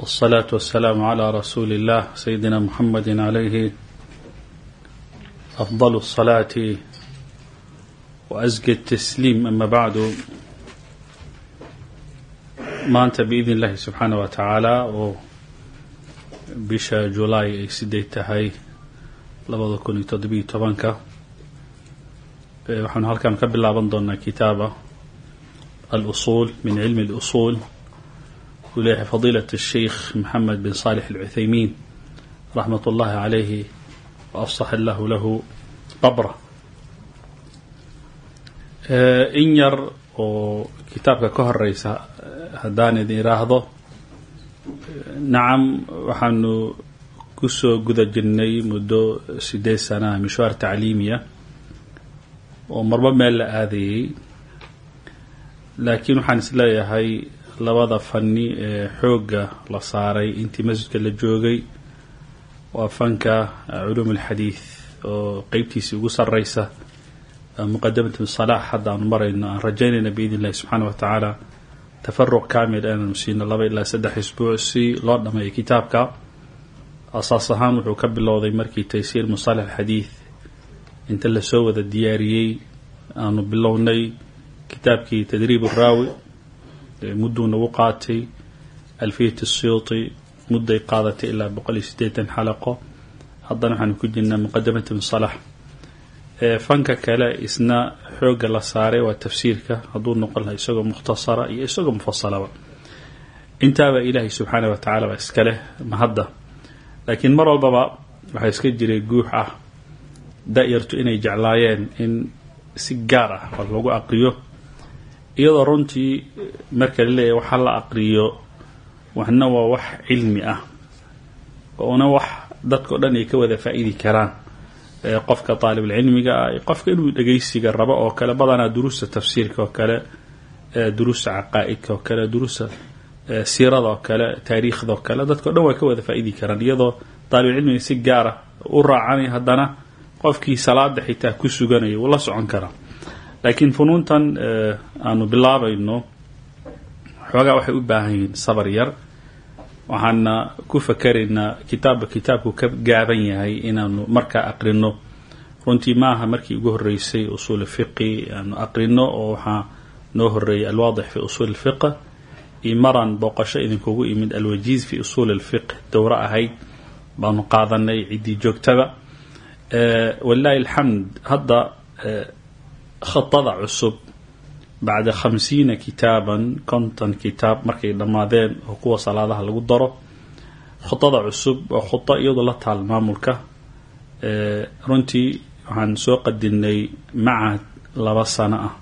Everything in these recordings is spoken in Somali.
والصلاة والسلام على رسول الله سيدنا محمد عليه أفضل الصلاة وأزكى التسليم أما بعد maanta biidn illaahi subxaana wa tacaala oo bisha julaay ay sideed tahay labada kun iyo toddobiyo tobanka waxaanu halkan ka bilaaban doonaa kitaaba alusuul min cilmi اlusuul uu leeyahay fadiilat الsheikh maxamed bin salix alcuthaymiin raxmat ullahi calayhi wa afsax allahu lahu qabra. In yar oo kitaabka ka horeysa haddaan idin iraahdo nacam waxaanu ku soo guda jirnay muddo sideed sanaha mishwaar tacliimiya oo marba meel la aadayey laakiin waxaan is leeyahay labada fani ee xoogga la saaray intii masjidka la joogay waa fanka culuum alxadiid oo qeybtiisii ugu sareysa muqadamat salaax. Hadda aanu marayno aan rajaynayna biidn illahi subxaana wa tacaala tafaruq kamil inaanu siino laba ilaa saddex isbuuc si loo dhameeyo kitaabka. Asaas ahaan wuxuu ka bilowday markii taysiir musalax xadiid inta la soo wada diyaariyey aanu bilownay kitaabkii tadriib raawi mudduu nagu qaatay alfiyat siyuuti mudday qaadatay ilaa boqol iyo siddeetan xalaqo. Haddana waxaanu ku jirnaa muqadamat musalax. Fanka kale isna xoogga la saaray waa tafsiirka. Hadduu noqon laha isagoo mukhtasara iyo isagoo mufasalaba intaaba ilaahay subxaana wa tacala baa iska leh mahadda. Laakiin mar walbaba waxaa iska jiray guux ah. Da-yartu inay jeclaayeen in si gaar ah oo lagu aqriyo iyadoo runtii marka la leeyahy waxa la aqriyo waxna waa wax cilmi ah oona wax dadka o dhan ay ka wada faa-idi karaan. Qofka aalibulcilmiga ah qofka inuu dhegeysiga rabo oo kale badanaa duruusta tafsiirka oo kale duruusta caqaa-idka oo kale duruusta siirada oo kale taariikhda oo kale dadka o dhan waa ka wada faa-idi karaan. Iyadoo aalibulcilmiga si gaara u raacanay haddana qofkii salaada xitaa ku suganaya wuu la socon karaa laakiin funuuntan aanu bilaabayno xoogaa waxay u baahan yihiin sabar yar. Waxaana ku fakaraynaa kitaabba kitaabku ka gaaban yahay inaanu markaa aqrino. Runtii maaha markii ugu horeysay usuul fiqi aanu aqrino oo waxaa noo horeeyay alwaadix fi usuul fiq iyo maraan booqasho idinkugu imid alwajiiz fi usuul alfiq dowro ahayd baanu qaadanay ciddii joogtaba walilahi alxamd hadda khatada cusub bacda khamsiina kitaaban konton kitaab markay dhammaadeen oo kuwa salaadaha lagu daro. Khudada cusub waa khudo iyadoo la taal maamulka runtii waxaan soo qadinay macahad laba sano ah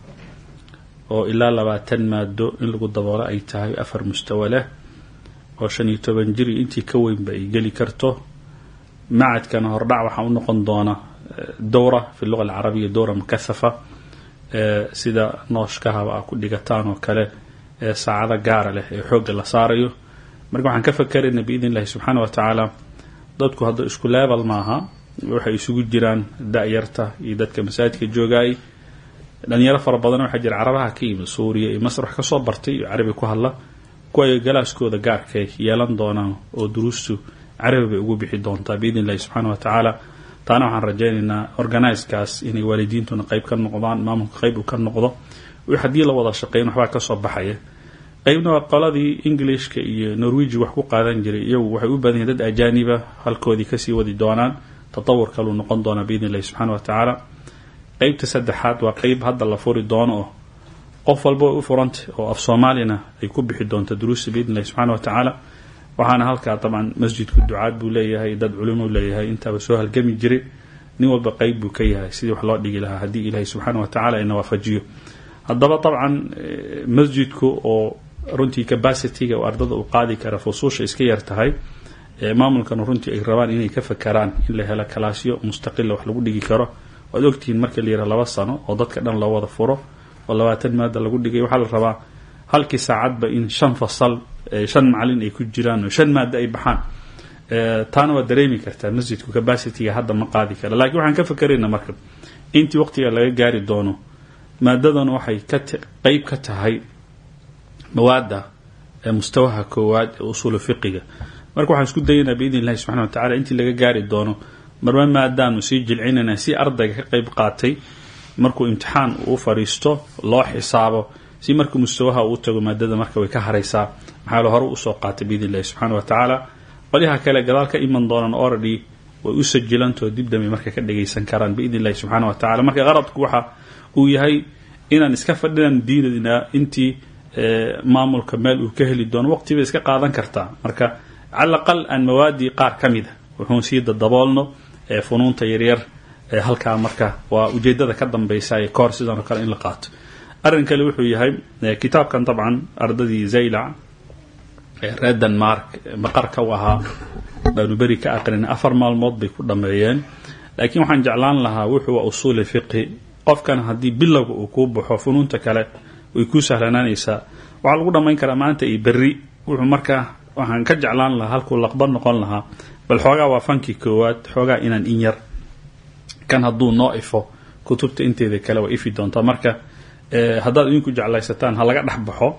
oo ilaa labaatan maado in lagu daboolo ay tahay afar mustawa leh oo shan iyo toban jir iyo intii ka weynba ay geli karto. Macadkana hordhac waxaa u noqon doona dowra fi luga alcarabiya dowra mukahafa sida nooshkahaba a ku dhigataan oo kale ee saacado gaara leh ee xoogga la saarayo. Marka waxaan ka fakerayna biidn illahi subxaana wa dadku hadda isku leebal maaha waxay isugu jiraan da-yarta iyo dadka masaajidka joogaay. Dhalinyaro fara badan waxaa jira carabaha ka yimid suuriya iyo masr wax ka soo bartay iyo carabi ku hadla kuwaay galaaskooda gaarkay yeelan doonaan oo duruustu carabi bay ugu bixi doontaa biidn illahi subxaana wa tacaala taana waxaan rajaynaynaa organizekaas inay waalidiintuna qeyb ka noqdaan maamulka qeyb uu ka noqdo. Haddii la wada shaqeyn waxbaa ka soo baxaya. Qeybna waa qoladii englishka iyo norwegi wax ku qaadan jiray. Iyagu waxay u badan yihiin dad ajaaniba halkoodii ka sii wadi doonaan. Tatawur kaluu noqon doonaa biidn illahi subxana qeybta saddexaad waa qeyb hadda la furi doono oo qof walba u furanta oo af soomaalina ay ku bixi doonta duruusta biidn illahi subxana waxaana halkaa dabcan masjidku ducaad buu leeyahay dad culimo leeyahay intaaba soo halgami jiray nin walba qeyb buu ka yahay sidii wax loo dhigi lahaa haddii ilaahay subxaana wa tacala ina haddaba dabcan masjidku oo runtii capacityga ardada uu qaadi kara fusuusha iska yar tahay maamulkana runtii ay rabaan inay ka fakaraan in la helo kalaasyo mustaqila wax lagu dhigi karo. Waad ogtihiin marka la yidhaha laba sano oo dadka dhan loo wada furo oo labaatan maada lagu dhigay waxaa la rabaa halkii saacadba in shan fasal shan macalin ay ku jiraan oo shan maada ay baxaan. Taana waa dareemi kartaa masjidku capacityga hadda ma qaadi kara. Lakiin waxaan ka fakerayna marka intii waqtiga laga gaari doono maadadana waxay qeyb ka tahay mawaada mustawaha koowaad ee usuulu fiqiga marka waxaan isku dayaynaa biidn illahi subxana wa tacala intii laga gaari doono marma maadaanu sii jilcinayna si ardayga ka qeyb qaatay markuu imtixaan uu fadhiisto loo xisaabo si markuu mustawaha uu tago maadada marka way ka haraysaa maxaa hore u soo qaatay biidn illahi wa tacaala qolyaha kale gadaal ka iman doonaan orady way u sajilantoo dib marka ka dhagaysan karaan biidn illahi wa tacala marka qaradku waxa uu yahay inaan iska fadhinan diinadina intii maamulka meel uu ka heli doono waqti iska qaadan kartaa marka cala aqal aan mawaadii qaar ka mida wuxuun sii funuunta yaryar halkaa marka waa ujeedada ka dambaysa ee sidan kale in la qaato arrin kale wuxuu yahay kitaabkan dabcan ardadii zaylac reer denmark maqarka u ahaa baanu beri ka aqrina afar maalmood bay ku dhameeyeen. Laakiin waxaan jeclaan lahaa wuxuu waa usuuli fiqhi. Qofkan haddii bilowga uu kuu baxo funuunta kale way kuu sahlanaanaysaa. Waxaa lagu dhammayn karaa maanta iyo berri. Wuxuu markaa waxaan ka jeclaan lahaa halkuu laqba noqon lahaa. Bal xoogaa waa fankii koowaad xoogaa inaan in yar. Kan hadduu noo ifo kutubta inteeda kale waa ifi doontaa. Marka haddaad idinku jeclaysataan ha laga dhex baxo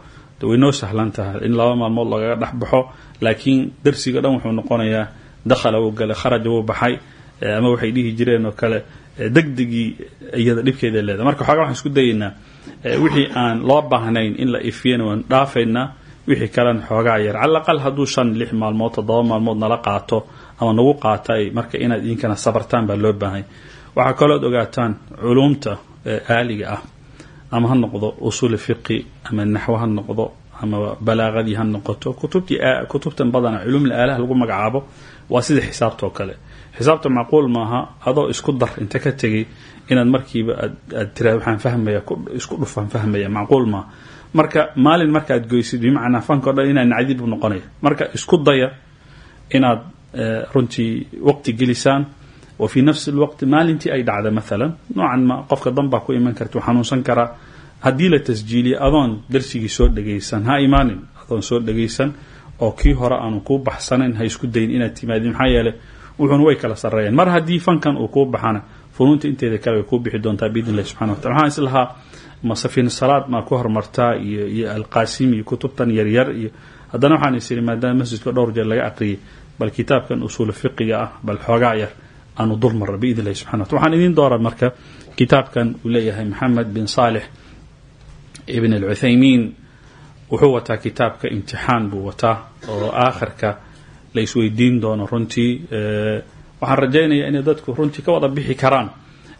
way noo sahlan tahay in laba maalmood lagaga dhex baxo laakiin darsiga dhan wuxuu noqonayaa dakhala wuu galay kharaja wuu baxay ama waxay dhihi jireen oo kale degdegii iyada dhibkeeda leedahay. Marka xoogaa waxaan isku dayaynaa wixii aan loo baahnayn in la ifiyana waan dhaafaynaa wixii kalena xoogaa yar. Cala aqal hadduu shan lix maalmood toddoba maalmood nala qaato ama nagu qaata marka inaad idinkana sabartaan baa loo baahanya waxaa kalooad ogaataan culuumta aaliga ah ama ha noqdo usuuli fiqi ama naxwo ha noqdo ama balaaqadii ha noqoto kutubtii kutubtan badana culumla aalaha lagu magacaabo waa sida xisaabta oo kale. Xisaabta macquul maaha adoo isku dar inta ka tegay inaad markiiba aad tira waxaan fahmaya isku dhufaan fahmaya macquul maaha. Marka maalin markaad goysid bimacnaa fanka dhan inaad nacdib noqonaya. Marka isku daya inaad runtii waqti gelisaan wa fii nafsi lwaqti maalintii ay dhacda maalan noocan ma qofka dan baa ku iman karta u xanuunsan karaa haddii la tasjiiliya adoon darsigii soo dhagaysan ha imaanin adoon soo dhagaysan oo kii hore aanu kuu baxsanayn ha isku dayin inaad timaadin maxaa yeele wuxuuna way kala sarreeyeen mar haddii fankan uu kuu baxana funuunta inteeda kale way kuu bixi doontaa biidn illahi subxana watala waxaan islahaa ma safiina salaad maa ku hormartaa iyo iyo alqaasim iyo kutubtan yaryar iyo haddana waxaan is ihi aanu dul marra biidn illahi subxana watala waxaan idiin doora marka kitaabkan uu leeyahay maxamed bin saalix ibn alcuthaymiin wuxuu wataa kitaabka imtixaan buu wataa oo aakhirka la isweydiin doono runtii waxaan rajaynayaa inay dadku runtii ka wada bixi karaan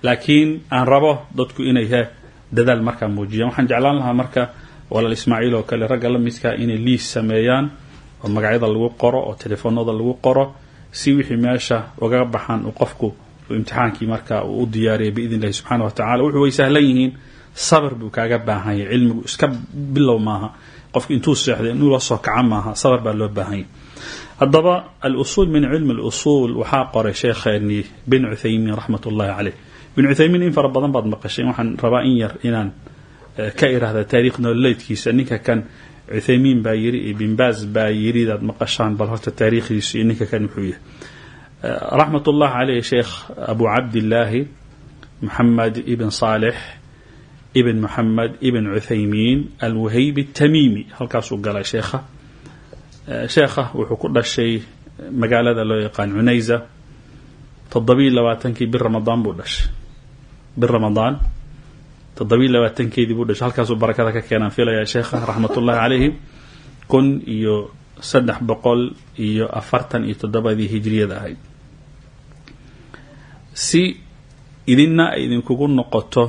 laakiin aan rabo dadku inay dadaal markaa muujiyaan. Waxaan jeclaan lahaa marka walaal ismaaciil oo kale ragga la midkaa inay liis sameeyaan oo magacyada lagu qoro oo telefoonada lagu qoro si wixii meesha ugaga baxaan uu qofku imtixaankii marka uu u diyaariyay biidn illahi subxaana wa tacala wuxuu way sahlan yihiin. Sabr buu kaaga baahanya cilmigu iska bilow maaha. Qofku intuu seexday inuu la soo kaca maaha sabr baa loo baahanya haddaba alusuul min cilmi اlusuul waxaa qoray sheekheeni bin cuthaymiin raxmat ullahi caleyh bin cuthaymiin in fara badan baad maqashay waxaan rabaa in yar inaan ka irahda taariikh ninka kan cuthaymiin baa yiri iyo binbaas baa yiridaad maqashaan bal horta taariikhdiisu iyo ninka kan wuxuu yahay. Raxmat ullahi caleyh sheekh abu cabdillaahi maxamed ibn saalix ibn moxamed ibn cuthaymiin alwahaybi tamimi halkaasuu galay sheekha sheekha wuxuu ku dhashay magaalada loo yaqaan cunaysa toddobiiy labaatankii bir ramadaan buu dhashay. Bir ramadaan toddobiiy labaatankeedii buu dhashay. Halkaasuu barakada ka keenaan. Filayaa sheekha raxmatullahi calayhi. Kun iyo saddex boqol iyo afartan iyo toddobadii hijriyada ahayd. Si idinna ay idinkugu noqoto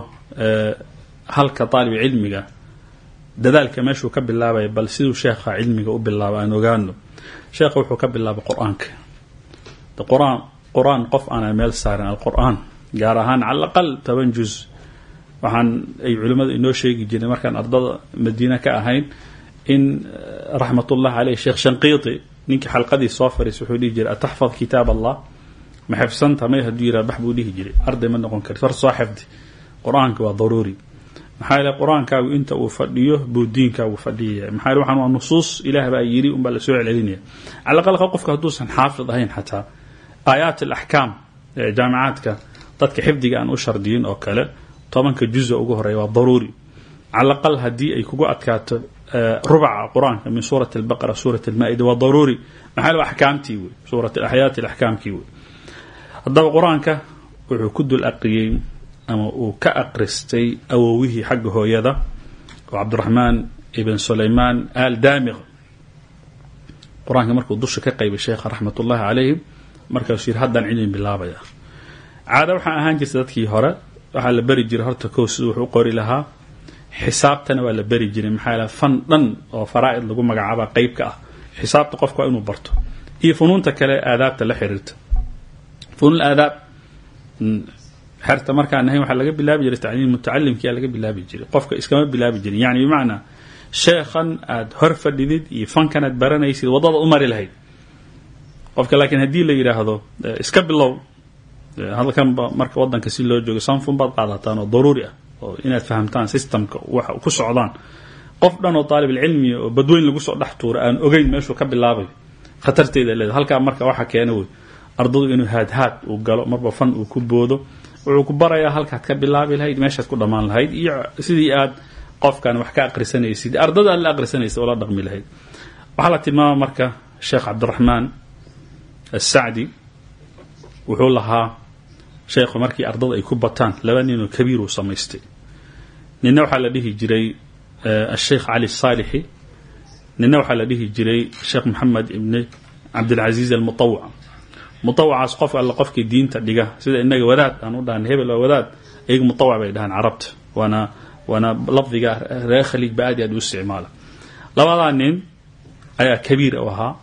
halka daalib cilmiga dadaalka meeshuu ka bilaabaya bal siduu sheekha cilmiga u bilaaba aan ogaano sheekha wuxuu ka bilaabay qur'aanka. Qur'aan qur'aan qof aanan meel saarin alqur-aan gaar ahaan cala aqal toban juz waxaan ay culimmadu inoo sheegi jireen markaan ardada madiine ka ahayn in raxmatullahi caleyh sheekh shanqiiti ninkii xalqadii soo fariis wuxuu dhihi jiray ataxfad kitaab allah ma xifsanta may hadduu yiraa jiray. Arday ma noqon kari far soo xifdi. Waa daruuri. Maxaa yeele qur'aankaagu inta uu fadhiyo buu diinkaagu fadhiyaya maxaa yeele waxaan waa nusuus ilaah baa yiri unbaa la soo celcelinaya. Cala aqal qofka hadduusan xaafid ahayn xataa. Aayaat alaxkaam ee jaamicaadka dadka xifdiga aan u shardiyin oo kale tobanka juza ugu horreeya waa daruuri. Cala aqal haddii ay kugu adkaato rubaca qur'aanka min suurati albaqara suurat almaa-ida waa daruuri. Maxaa yeele axkaamtii wey suurat axyaati alaxkaamkii wey haddaba qur'aanka wuxuu ku dul aqriyey ama uu ka aqristay awowihii xagga hooyada oo cabdiraxmaan ibn sulaymaan al daamiq qur'aanka markuu dusha ka qaybay sheekha raxmat ullahi calayhim markaasuu yidhi haddaan cilmi bilaabaya caada waxaa ahaan jirta dadkii hore waxaa la beri jiray horta kow siduu wuxuu u qori lahaa. Xisaabtana waa la beri jiray. Maxaa yaele fan dhan oo faraa'id lagu magacaaba qeyb ka ah. Xisaabta qofka waa inuu barto. Iyo funuunta kale aadaabta la xiriirta. Funuun aadaab xerta markaan ahayn waxaa laga bilaabi jiray tacliim mutacalimkiyaa laga bilaabi jiray. Qofka iskama bilaabi jirin. Yani bimacnaa sheekhan aad hor fadhidid iyo fankan aad baranaysid waddada u mari lahayd. Qofka laakiin haddii la yidhaahdo iska bilow halkanba marka wadanka si loo joogo sanfun baad qaadataan oo daruuri ah oo inaad fahamtaan systemka waxa ku socdaan. Qof dhan oo daalibulcilmiya oo badweyn lagu soo dhex tuura aan ogeyn meeshuu ka bilaabay khatarteeda leeda halkaa marka waxa keena wey ardadu inuu haadhaad uu galo marba fan uu ku boodo wuxuu ku barayaa halkaad ka bilaabi lahayd meeshaad ku dhammaan lahayd iyo sidii aad qofkan wax ka aqrisanaysid ardada la aqrisanaysa oo dhaqmi lahayd. Waxaa la tilmaama marka sheekh cabdiraxmaan asacdi wuxuu sheekhu markii ardada ay ku bataan laba ninoo kabiir uu samaystay. Nina waxaa la dhihi jiray asheikh cali saalixi. Nina waxaa la dhihi jiray sheekh maxamed ibni cabdilcaziiz almutawac mutawacaas qof alle qofkii diinta dhiga sida inaga wadaad aan u dhahan hebel waa wadaad iyaga mutawac bay dhahaan carabta. Waana waana lafdiga reer khaliij ba aad i aad u isticmaala. Labadaa nin ayaa kabiir u ahaa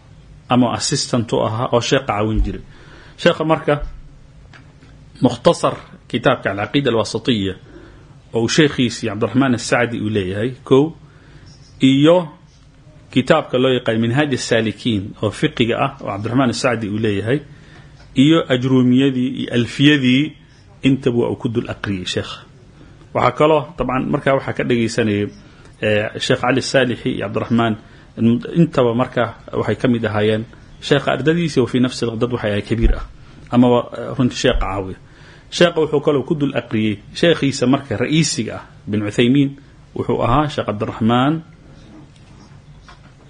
ama assistant u ahaa oo sheekha caawin jiray. Sheekha marka mukhtasar kitaabka alcaqiida alwasatiya oo uu sheekhiisii cabdiraxmaan asacdi uu leeyahay kow iyo kitaabka loo yaqaan minhaaj asaalikiin oo fiqiga ah oo cabdiraxmaan asacdi uu leeyahay iyo ajruumiyadii iyo alfiyadii intaba waa uu ku dul aqriyey sheekha waxaa kaloo dabcan markaa waxaa ka dhagaysanayay sheekh cali saalixi iyo cabdiraxmaan intaba marka waxay ka mid ahaayeen sheekha ardadiisa wa fii nafsi dad waxay ahay kabiir ah amaba runtii sheekha caawiya sheekha wuxuu kaloo ku dul aqriyey sheekhiisa marka ra'iisiga ah bin cuthaymiin. Wuxuu ahaa sheekh cabdiraxmaan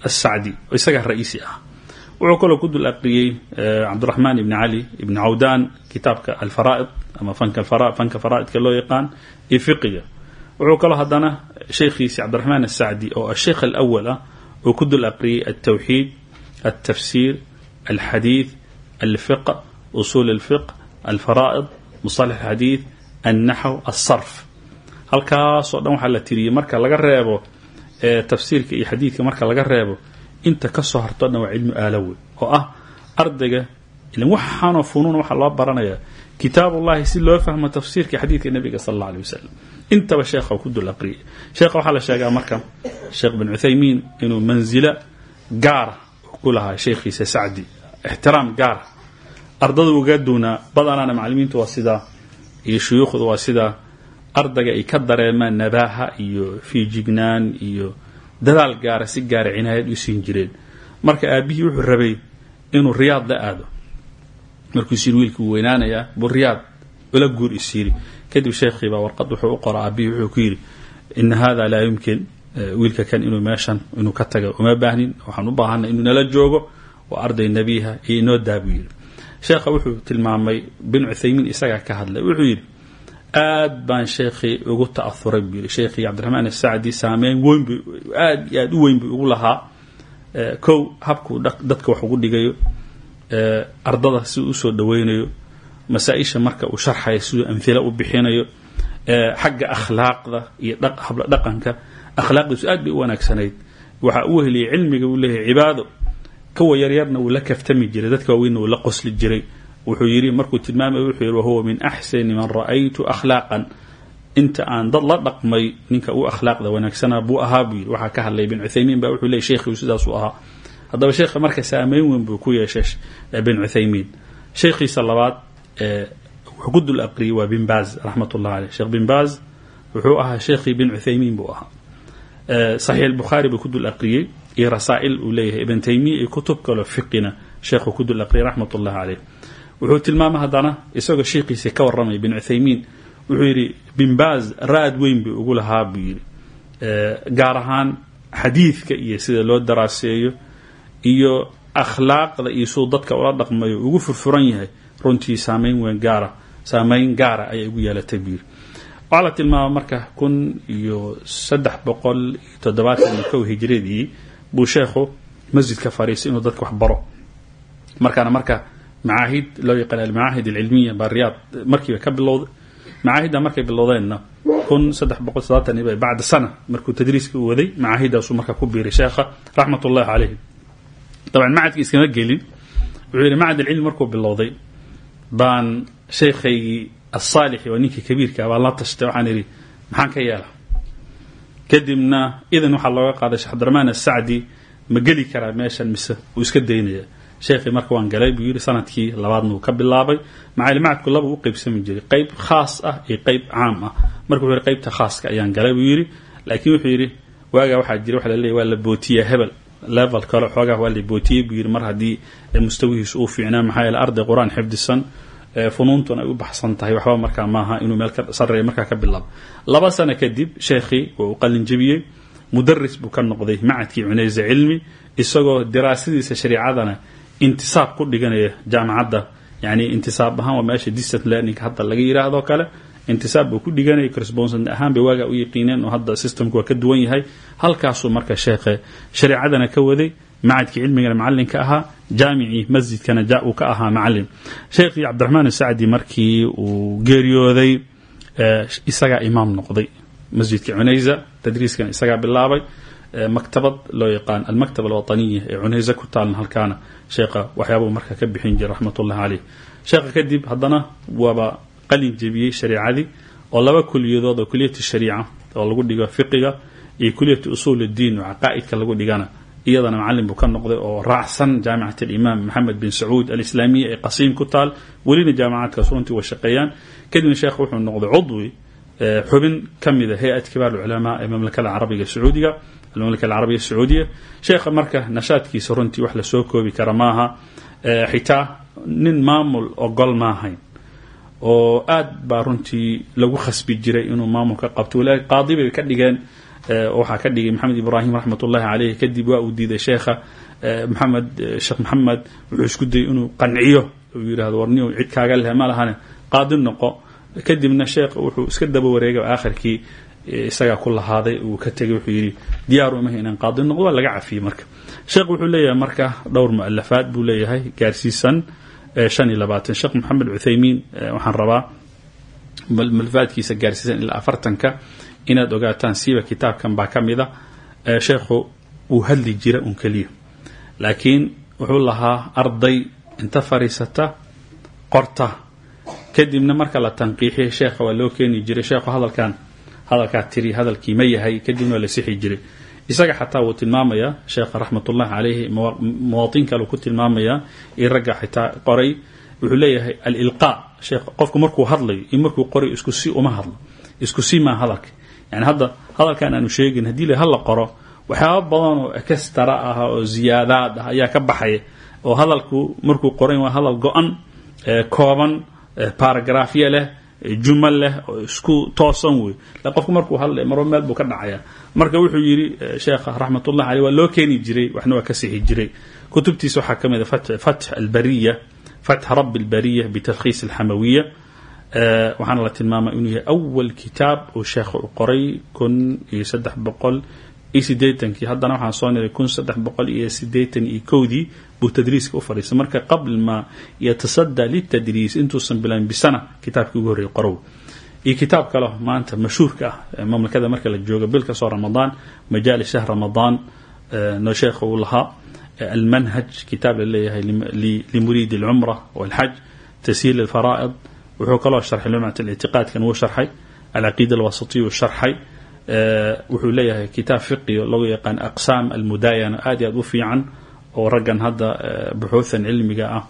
asacdi isagaa ra'iisi ah. Wuxuu kaloo ku dul aqriyey cabdiraxmaan ibni cali ibni cawdaan kitaabka alfaraa'id ama fanka fanka faraa'idka loo yaqaan iyo fiqiga. Wuxuu kaloo haddana sheekhiisi cabdiraxmaan asacdi oo asheikh alawal ah uu ku dul aqriyey altawxiid altafsiir alxadiid alfiq usuul alfiq alfaraa'id musalax alxadiid annaxw alsarf halkaasoo dhan waxaa la tiriyey marka laga reebo tafsiirka iyo xadiidka marka laga reebo inta ka soo harto dhan waa cilmu aalowe oo ah ardayga waxaanoo funuun waxaa loo baranayaa kitaabullahi si loo fahmo tafsiirka xadiidka nabiga sal alla alay wasalam intaba sheekha ku dul aqriyay sheekha waxaa la sheegaa marka sheekh bin cuthaymiin inuu mansilo gaara ku lahaa sheekhiisa sacdi ixtiraam ardada uga duunaa badanaana macalimiintu waa sidaa iyo shuyuukhdu waa sidaa ardayga ay ka dareemaan nabaaha iyo fiijignaan iyo dadaal gaara si gaara cinaayad u siin jireen. Marka aabihii wuxuu rabay inuu riyaad la aado. Markuu isiri wiilkii uu weynaanayaa buu riyaad ula guur isyiri kadib sheekhiibaa warqad wuxuu u qora aabihii wuxuu ku yidhi ina hada laa yumkin wiilka kan inuu meeshan inuu ka taga uma baahnin waxaan u baahanay inuu nala joogo waa arday nebiha iyo inoo daa yidhi sheekha wuxuu tilmaamay bin cuthaymiin isagaa ka hadlay. Wuxuu yidhi aad baan sheekhii ugu ta'auray buu yidhi. Sheekhii cabdiraxmaan asacdi saameyn weyn bu aad iyo aad u weyn buu ugu lahaa. Kow habkuu dadka wax ugu dhigayo ardada siduu u soo dhaweynayo masaa-isha marka uu sharxayo siduu amhilo u bixinayo xagga akhlaaqda iyo habla dhaqanka akhlaaqdiisu aad bay u wanaagsanayd. Waxaa u weheliyay cilmiga uu leeyahay cibaado kuwa yaryarna wuu la kaftami jiray dadka waaweynna wuu la qosli jiray. Wuxuu yidhi markuu tilmaamay wuxuu yidhi wahuwa min axsani man ra'aytu akhlaaqan. Inta aan dad la dhaqmay ninka u akhlaaqda wanaagsana buu ahaa buu yidhi. Waxaa ka hadlay ibn cuthaymiin baa wuxuu leeyay sheekhiu sidaasuu ahaa. Haddaba sheekha marka saameyn weyn buu ku yeeshay bin cuthaymiin. Sheekhiisa labaad wuxuu ku dul aqriyey waa bin baaz raxmat aleyh sheekh bin baaz wuxuu ahaa sheekhii bin cuthaymiin buu ahaa. Saxiix albukhaari buu ku aqriyey iyo rasaa'il uu leeyahay ibn taymiya iyo kutub kaloo fiqina sheekhuu ku dul aqriyay raxmat wuxuu tilmaamay haddana isagoo sheekhiisii ka warramaya bin cuthaymiin wuxuu yidhi bin baaz raad weyn buu ugu lahaa buu yidhi. Gaar ahaan xadiidka iyo sida loo daraaseeyo iyo akhlaaqda iyo suu dadka ula dhaqmayo ugu furfuran yahay runtii saameyn weyn gaara saameyn gaara ayay ugu yeelatay buu yidhi. Waxaa la tilmaama marka kun iyo saddex boqol iyo toddobaatan iyo kow hijradii buu sheekhu masjidka fariistay inuu dadka wax baro. Markaana marka macaahid loo yaqaan almacaahid alcilmiya baa riyaad markiiba ka bilowday. Macaahidda markay bilowdeenna kun saddex boqol sadaatan iyo bacda sana markuu tadriiska u waday macaahidaasuu marka ku biiray sheekha raxmat ullahi caleyhi dabcan macadki iskama gelin wuxuu yidhi macad alcilmi markuu bilowday baan sheekhaygii asaalixi waa ninkii kabiirka baan la tashtay. Waxaan idhi maxaan ka yeela kadibna idan waxaa looga qaaday sheekh cabdiraxmaan asacdi ma geli karaa meeshan mise wuu iska daynaya? Sheekhii marka waan galay buu yidhi sannadkii labaadna uu ka bilaabay. Macaalimacadku laba u qeybsami jiray qeyb khaas ah iyo qeyb caam ah. Marka wuxuu qeybta khaaska ayaan galay buu yidhi. Laakiin wuxuu yidhi waagaa waxaa jira waxa laleeyahy waa la bootiyaa hebel level kale xoogaa waa la bootiyey buu yidhi. Mar haddii mustawihiisu uu fiicnaa maxaa yeele arday qur'aan xifdisan funuuntuna ay u baxsan tahay waxba markaa maaha inuu meel ka sareeya markaa ka bilaabo laba sano kadib sheekhii waa uu qalinjabiyey mudaris buu ka noqday macadkii cunaysa cilmi isagoo diraasadiisa shariicadana intisaab ku dhiganaya jaamacadda. Yani intisaab ahaan waa meesha distant learning hadda laga yiraahdo kale. Intisaab buu ku dhiganaya correspondent ahaan bay waagaa u yaqiineen oo hadda systemku waa ka duwan yahay. Halkaasuu marka sheekhe shareecadana ka waday macadkii cilmigana macalinka ahaa jaamicii masjidkana uu ka ahaa macalin. Sheekhii cabdiraxmaan asacdi markii uu geeriyooday isagaa imaam noqday. Masjidka cunaysa tadriiskana isagaa bilaabay maktabad loo yaqaan almaktab alwaطaniya ee cunaysa ku taalna halkaana. Sheekha waxyaabuu marka ka bixin jiray raxmat ullahi caleyh sheekha kadib haddana waaba qalin jebiyey shareicadii oo laba kuliyadood oo shariica oo lagu dhigo fiqiga iyo kuliyat usuul اdiin oo caqaa'idka lagu dhigana iyadana macalin buu ka noqday oo raacsan jaamicat alimaam maxamed bin sacuud alislaamiya ee qasiim ku taal. Welina jaamacadkaas runtii way shaqeeyaan. Kadibna sheekh wuxuu noqday cudwi xubin ka mida hay'at kibaar culamaa ee mamlakada carabiga sacuudiga almamlaka alcarabiya sacuudiya. Sheekha marka nashaadkiisa runtii wax la soo koobi kara maaha xitaa nin maamul ogol maahayn oo aad baa runtii lagu khasbi jiray inuu maamulka qabto. Walaaki qaadi bay ka dhigeen waxaa ka dhigay maxamed ibraahim raxmat ullahi caleyh kadib waa uu diiday sheekha maxamed sheekh maxamed. Wuxuu isku dayay inuu qanciyo. Uu yidhahdo warniyo cid kaaga leh ma lahane. Qaadi noqo. Kadibna sheekh wuxuu iska daba wareegay aakhirkii isagaa ku lahaaday uu ka tegay wuxuu yidhi diyaaru imaha inaan qaadi noqdo waa laga cafiyey marka. Sheekh wuxuu leeyahay marka dhowr mualafaad buu leeyahay gaarsiisan shan iyo labaatan. Sheekh maxamed cuthaymiin waxaan rabaa mualafaadkiisa gaarsiisan ilaa afartanka inaad ogaataan siiba kitaabkan baa ka mida sheekhu uu hadli jira un keliya. Laakiin wuxuu lahaa arday inta fadhiisata qorta. Kadibna marka la tanqiixiya sheekha waa loo keeni jiray. Sheekhu hadalkan hadalkaa tiri hadalkii ma yahay kadibna waa la sixi jiray. Isaga xataa wuu tilmaamayaa sheekha raxmat ullahi caleyhi muwaadin kale ku tilmaamayaa iyo ragga xitaa qoray. Wuxuu leeyahay alilqaa. Sheekh qofku markuu hadlayo iyo markuu qoray isku si uma hadlo isku si maa hadalka yani hadda hadalkan aanu sheegin haddii la hala qoro waxyaaba badan oo ekestara ah oo ziyaadaad ah ayaa ka baxaya oo hadalku markuu qoran waa hadal go-an kooban baragrafya leh jumal leh oo isku toosan wey qofku markuu hadlay marba meel buu ka dhacaya. Marka wuxuu yidhi sheekha raxmatullah aleyh waa loo keeni jiray. Waxna waa ka sixi jiray. Kutubtiisa waxaa ka mid a fatx albariya fatx rabi albariya bitalkhiis alxamawiya waxaana la tilmaamay inuu yahay awal kitaab uu sheekha u qoray kun iyo saddex boqol iyo sideetankii haddana waxaan soo niray kun saddex boqol iyo sideetan iyo kowdii buu tadriiska u fadhiistay. Marka qabl ma yatasadaa litadriis intuusan bilaabin bisana kitaabkii ugu horreeyay qorow iyo kitaab kale maanta mashhuurka ah mamlakada marka la joogo bil ka soo ramadaan majaali shahr ramadaan no sheekha uu lahaa almanhaj kitaab la limuriidi alcumra walxaj tashiil alfaraa'id wuxuu kaloo sharxay lumcat alictiqaadkan wuu sharxay. Alcaqiida alwasatiya uu sharxay wuxuu leeyahay kitaab fiqiyo lagu yaqaan aqsaam almudaayana. Aad iyo aad u fiican oo raggan hadda buxuuthan cilmiga ah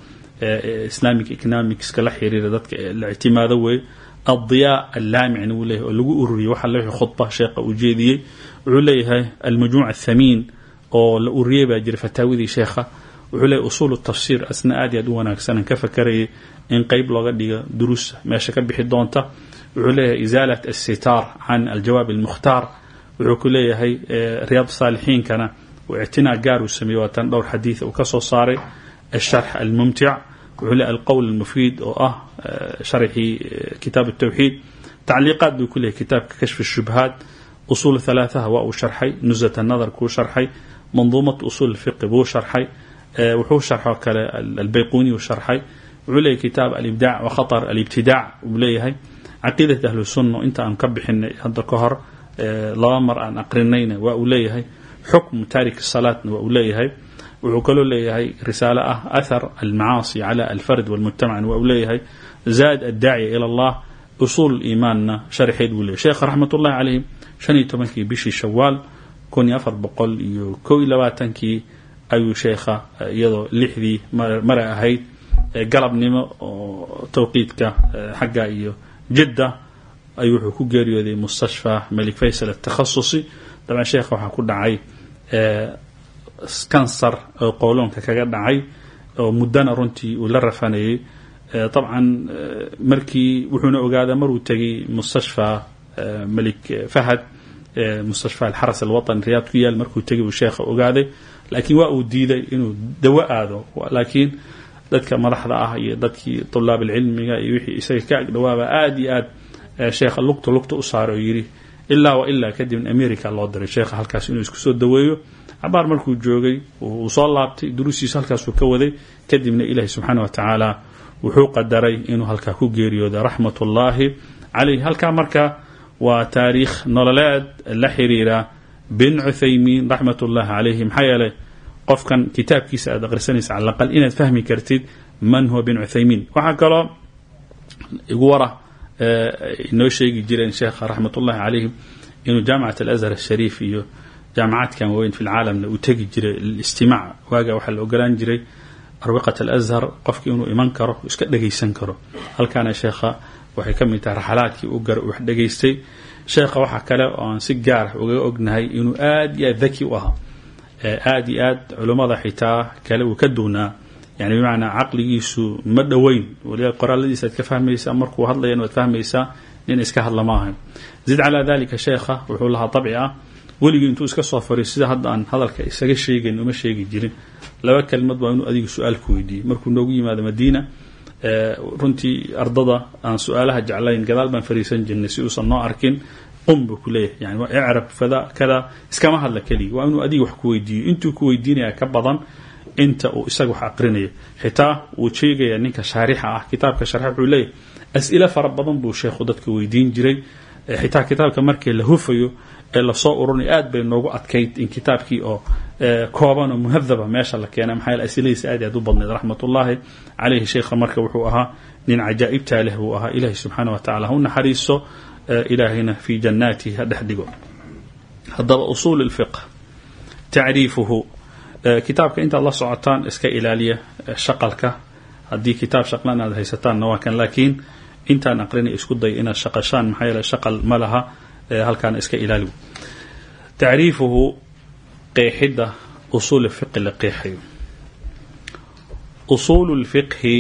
islamic economicska la xiriira dadka la ictimaado weeye addiyaa allaamicna wuu leeyahay oo lagu ururiyey. Waxaa leeyahay khudba sheekha uu jeediyey. Wuxuu leeyahay almajmuuc athamiin oo la ururiyey baa jira fataawadii sheekha wuxuu leeyahy usuulu tafsiir asna aad iyo aad u ka fakarayay in qeyb looga dhigo duruusa meesha ka bixi doonta. Wuxuu leeyahay isaalat asitaar can aljawaab almukhtaar. Wuxuu ku leeyahay eh, riyaad saalixiinkana ictinaa gaar uu sameeyey waatan dhowr xadiid uu ka soo saaray. Asharx almumtic wuxuu leeyahy alqowl almufiid oo ah eh, sharxii eh, kitaab altawxiid tacliiqaad buu ku leeyahy kitaabka kashf shubhaat usuul halaathaha waa uu sharxay. Nusat anadar kuu sharxay. Manduumat usuul fiqi buu sharxay wuxuu sharxoo kale albayquni uu sharxay. Wuxuu leeyahy kitaab alibdac wa khaطr alibtidaac uu leeyahay. Caqiidat ahlu sunna inta aan ka bixinay hadda ka hor laba mar aan aqrinayna waa uu leeyahay. Xukm taarik salaatna waa uu leeyahay. Wuxuu kaloo leeyahay risaalo ah athar almacaasi cala alfard walmujtamacna waa uu leeyahay. Zaad addaaciya ila allah usuul iimaanna sharxeed buu leeyahy sheekha raxmat ullahi calayhim shan iyo tobankii bishii shawaal kun iyo afar boqol iyo kow iyo labaatankii ayuu sheekha iyadoo lixdii mare ahayd galabnimo oo tawqiidka xagga iyo jidda ayuu wuxuu ku geeriyooday mustashfa malik faysal atakhasusi dabcan sheekha waxaa ku dhacay kansar oo qowloonka kaga dhacay oo muddana runtii uu la rafanayay. Dabcan markii wuxuuna ogaadaa maruu tegay mustashfa malik fahad mustashfa alxaras alwatani riyaad ku yaal markuu tegay uu sheekha ogaaday laakiin waa uu diiday inuu dawo aado. Laakiin dadka madaxda ah iyo dadkii tulaab alcilmiga iyo wixii isaga ka agdhawaaba aada iyo aad sheekha lugta lugta u saaray oo yidhi wa ilaa kadibna america loo diray. Sheekha halkaas inuu isku soo daweeyo. Cabaar markuu joogay uu soo laabtay duruustiisa halkaasuu ka waday. Kadibna ilaahi subxaana wa tacaala wuxuu qadaray inuu halkaa ku geeriyooda raxmat ullaahi halkaa marka waa taariikh nololeed la xiriira bin cuthaymiin raxmat ullaahi calayhi maxaa yeelay qofkan kitaabkiisa aad aqrisanaysa cala aqal inaad fahmi kartid man huwa bin cuthaymiin. Waxaa kaloo igu wara inoo sheegi jireen sheekha raxmat ullahi calayhim inuu jaamicat alazhar ashariif iyo jaamacaadkan waaweyn fi lcaalamna uu tegi jiray istimaac waaga waxaa la ogolaan jiray arwiqat alazhar qofki inuu iman karo iska dhegaysan karo. Halkaana sheekha waxay ka tahay raxalaadkii u gara wax dhegaystay sheekha waxaa kale oo aan si gaarah uga ognahay inuu aad iyo aad daki u ahaa. Aad iyo aad culummada xitaa kale uu ka duwnaa. Yani bimacnaa caqligiisu ma dhoweyn. Waliba qoraaladiisa ka fahmaysaa markuu hadlayan waad fahmaysaa nin iska hadla ma ahayn zid calaa dalika sheekha wuxuu lahaa dabci ah. Weligii intuu iska soo fariyo sida hadda aan hadalka isaga sheegayn uma sheegi jirin. Laba kelmad waa inuu adiga su'aal ku weydiiyey. Markuu noogu yimaado madiina runtii ardada aan su'aalaha jeclayn gadaal baan fariisan jirnay si uusan noo arkin qum buu ku leeyahay. Yani icrab fada kada iskama hadla keligii. Waa inuu adiga wax ku weydiiyo. Intuu ku weydiinaya ka badan inta uu isaga wax aqrinayo. Xitaa wuu sheegaya ninka shaarixa ah kitaabka sharxa wuxuu leeyahay as-ilo fara badan buu sheekhu dadka weydiin jiray. Xitaa kitaabka markii la hufayo ee la soo ururinay aad bay noogu adkayd in kitaabkii oo kooban oo muhadaba meesha la keenay. Maxaa asiladiisa aad aad u badnayd raxmatullaahi caleyhi sheekha marka wuxuu ahaa nin cajaa'ibtaa buu ahaa ilaahi subxaana wa ha u naxariiso ilaahayna fii jannaatihi ha dhex dhigo. Haddaba usuul اlfiq tacriifuhu kitaabka intaad la socotaan iska ilaaliya shaqalka. Haddii kitaab shaqlan aad haysataanna waa kan laakiin intaan aqrinay isku day inaad shaqashaan maxaa yeele shaqal ma laha halkaana iska ilaali tacriifuhu qeexidda usuul fiqi la qeexayo. Usuulu lfiqhi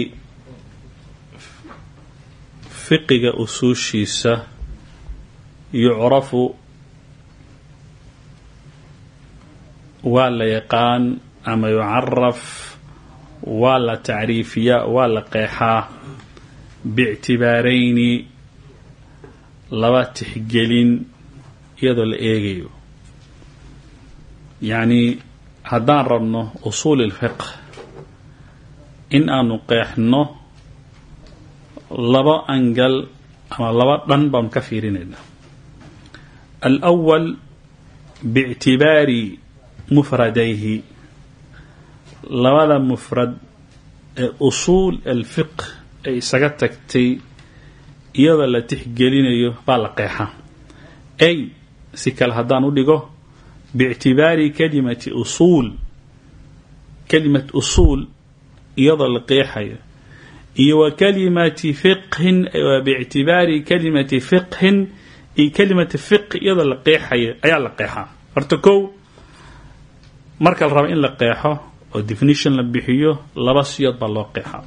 fiqiga usuushiisa yucrafu waa la yaqaan ama yucaraf waa la tacriifiyaa waa la qeexaa biictibaarayni laba tixgelin iyadoo la eegayo yacni haddaan rabno usuul ilfiq in aanu qeexno laba angal ama laba dhan baanu ka fiirinayna alأwal biictibaari mufradayhi. Labada mufrad ee usuul alfiq ay isaga tagtay iyadoo la tixgelinayo baa la qeexa ay si kale haddaan u dhigo biictibaari kalimati usuul kalimat usuul iyadoo la qeexayo iyo wa kalimati fiqhin bictibaari kalimati fiqhin iyo kalimati fiqhi iyadoo la qeexayo ayaa la qeexaa horta kow marka la rabo in la qeexo oo definition la bixiyo laba siyood baa loo qeexaa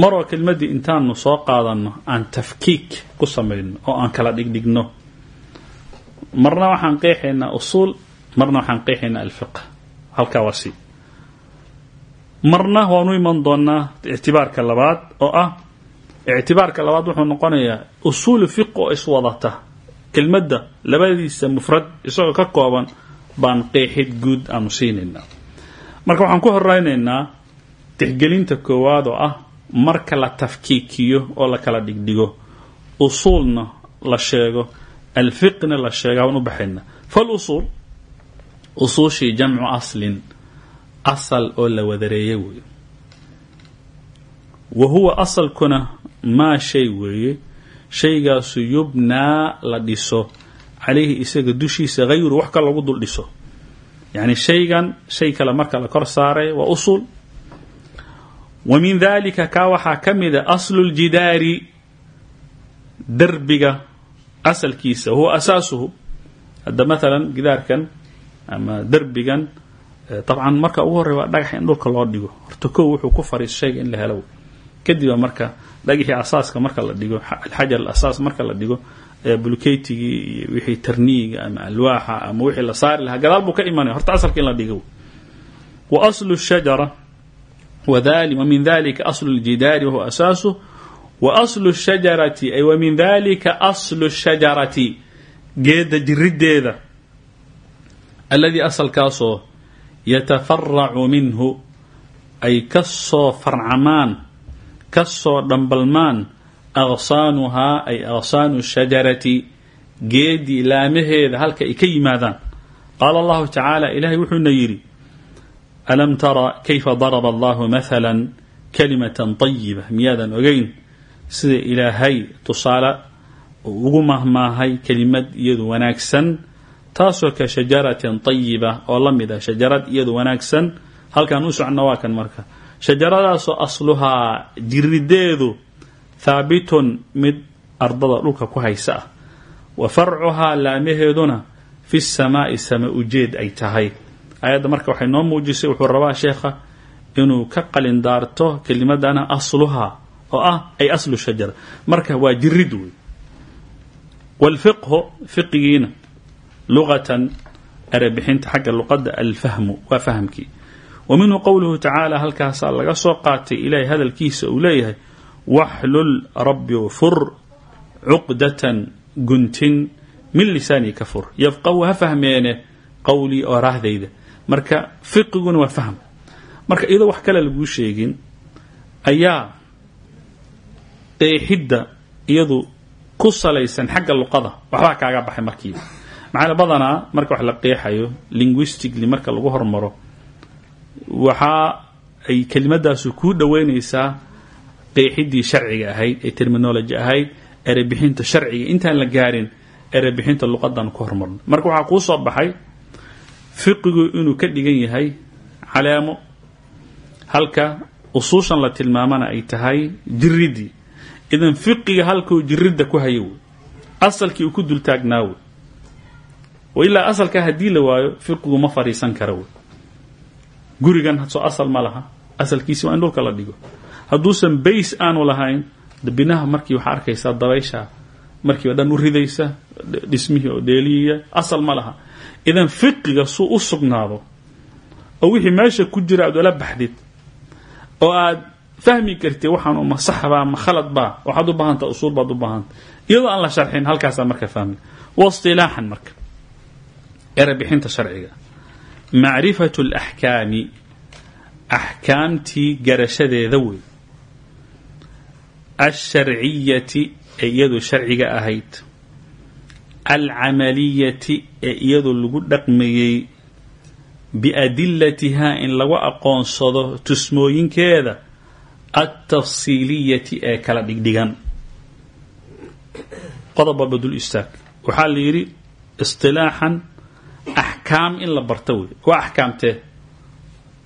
maroo kelmaddii intaanu soo qaadanno aan tafkiik ku samayno oo aan kala dhigdhigno marna waxaan qeexaynaa usuul marna waxaan qeexaynaa alfiqh halkaa waa si marna waanu iman doonaa ictibaarka labaad oo ah ictibaarka labaad wuxuu noqonayaa usuulu fiq oo iswadata. Kelmadda labadiisa mufrad isagoo ka kooban baan qeexid guud aanu siinaynaa. Marka waxaan ku horeynaynaa tixgelinta koowaad oo ah marka la tafkiikiyo oo la kala dhigdhigo usuulna la sheego alfiqna la sheega waan u baxayna. Falusuul usuushii jamcu aslin asal oo la wadareeye weeye. Wa huwa asalkuna maa shay weeye shaygaasu yubnaa la dhiso calayhi isaga dushiisa hayru wax kale lagu dul dhiso. Yacni shaygan shay kale marka la kor saaray waa usuul. Wa min dalika kaa waxaa ka mida aslu ljidaari derbiga asalkiisa huwa asaasuhu hadda maalan gidaarkan ama derbigan eh, dabcan marka ugu horey waa dhagax in dhulka loo dhigo. Horta ko wuxuu ku fariis in la helo kadib marka dhagaxii asaaska marka la dhigo alxajar alasaas marka la dhigo eh, bulukeytigii iyo wixii tarniyiga ama alwaaxa ama wixii la saari lahaa gadaal buu ka imanaya. Horta asalka in la dhigo. Wa aslu shajara wamin dalika aslu ljidaari wahuwa asaasu. Wa slu shajarati ay wa min dalika aslu shajarati geeda jirideeda alladii asalkaasoo yatafaracu minhu ay ka soo farcamaan ka soo dhambalmaan aqsaanuhaa ay aqsaanu shajarati geedii laamaheeda halka ay ka yimaadaan. Qaala allahu tacaala ilaahay wuxuuna yidhi alam tara kayfa daraba allahu mahala kalimatan طayiba miyaadan ogeyn sida ilaahay tusaale ugu mahmaahay kelimad iyadu wanaagsan taasoo ka shajaratin ayiba oo la mid ah shajarad iyadu wanaagsan. Halkaan u socno waa kan marka. Shajaradaasoo asluhaa jirideedu thaabitun mid ardada dhulka ku haysa. Ah wa farcuhaa laamaheeduna fi samaa'i sama ujeed ay tahay. Ayadda marka waxay noo muujisay wuxuu rabaa sheekha inuu ka qalin daarto kelimadana asluhaa oo ah ay aslu shajara marka waa jirid wey wlfiqhu fiqigiina luqatan erebixinta xagga luqadda alfahmu waa fahmkii wa minhu qowluhu tacaala halkaasaa laga soo qaatay ilaahay hadalkiisa uu leeyahay waxlul rabbi fur cuqdatan guntin min lisaanii ka fur yafqahu ha fahmeene qowlii oo raahdayda marka fiqiguna waa fahm. Marka iyadoo wax kale laguu sheegin ayaa qeexidda iyadu ku salaysan xagga luqada waxbaa kaaga baxay markiiba maxaa badanaa marka wax la qeexayo linguistically marka lagu hormaro waxa ay kelimadaasu kuu dhoweynaysaa qeexiddii sharciga ahayd ee terminology ahayd erebixinta sharciga. Intaan la gaarin erebixinta luqadan ku hormarno. Marka waxaa kuu soo baxay fiqigu inuu ka dhigan yahay caleemo halka usuushan la tilmaamana ay tahay jiridii idan fiqiga halkuu jiridda ku hayo wey asalkii uu ku dultaagnaa wey ilaa asalka haddii la waayo fiqigu ma fadhiisan kara gurigan soo asal ma laha asalkiisi waa in dhulka la dhigo. Hadduusan bays aanu lahayn binaha markii waxaa arkaysaa dabaysha markiiba dhan u ridaysa dhismihii oo dheeliyiya asal ma laha. Idan fiqiga suu u sugnaado oo wixii meesha ku jira aad ola baxdid oo aad fahmi kartid waxaan ma saxbaa ma khalad baa waxaad u baahanta usuul baad u baahanta. Iyadoo aan la sharxin halkaasaa marka fahmi. Wa isilaaxan marka erebixinta sharciga. Macrifatu alaxkaami axkaamtii garashadeeda wey alsharciyati ee iyadu sharciga ahayd. Alcamaliyati ee iyadu lagu dhaqmayey biadilatihaa in lagu aqoonsado tusmooyinkeeda. Altafsiiliyati ee kala dhigdhigan. Qodob walba dul waxaa la yidhi isilaaxan axkaam in la barto wey waa axkaamtee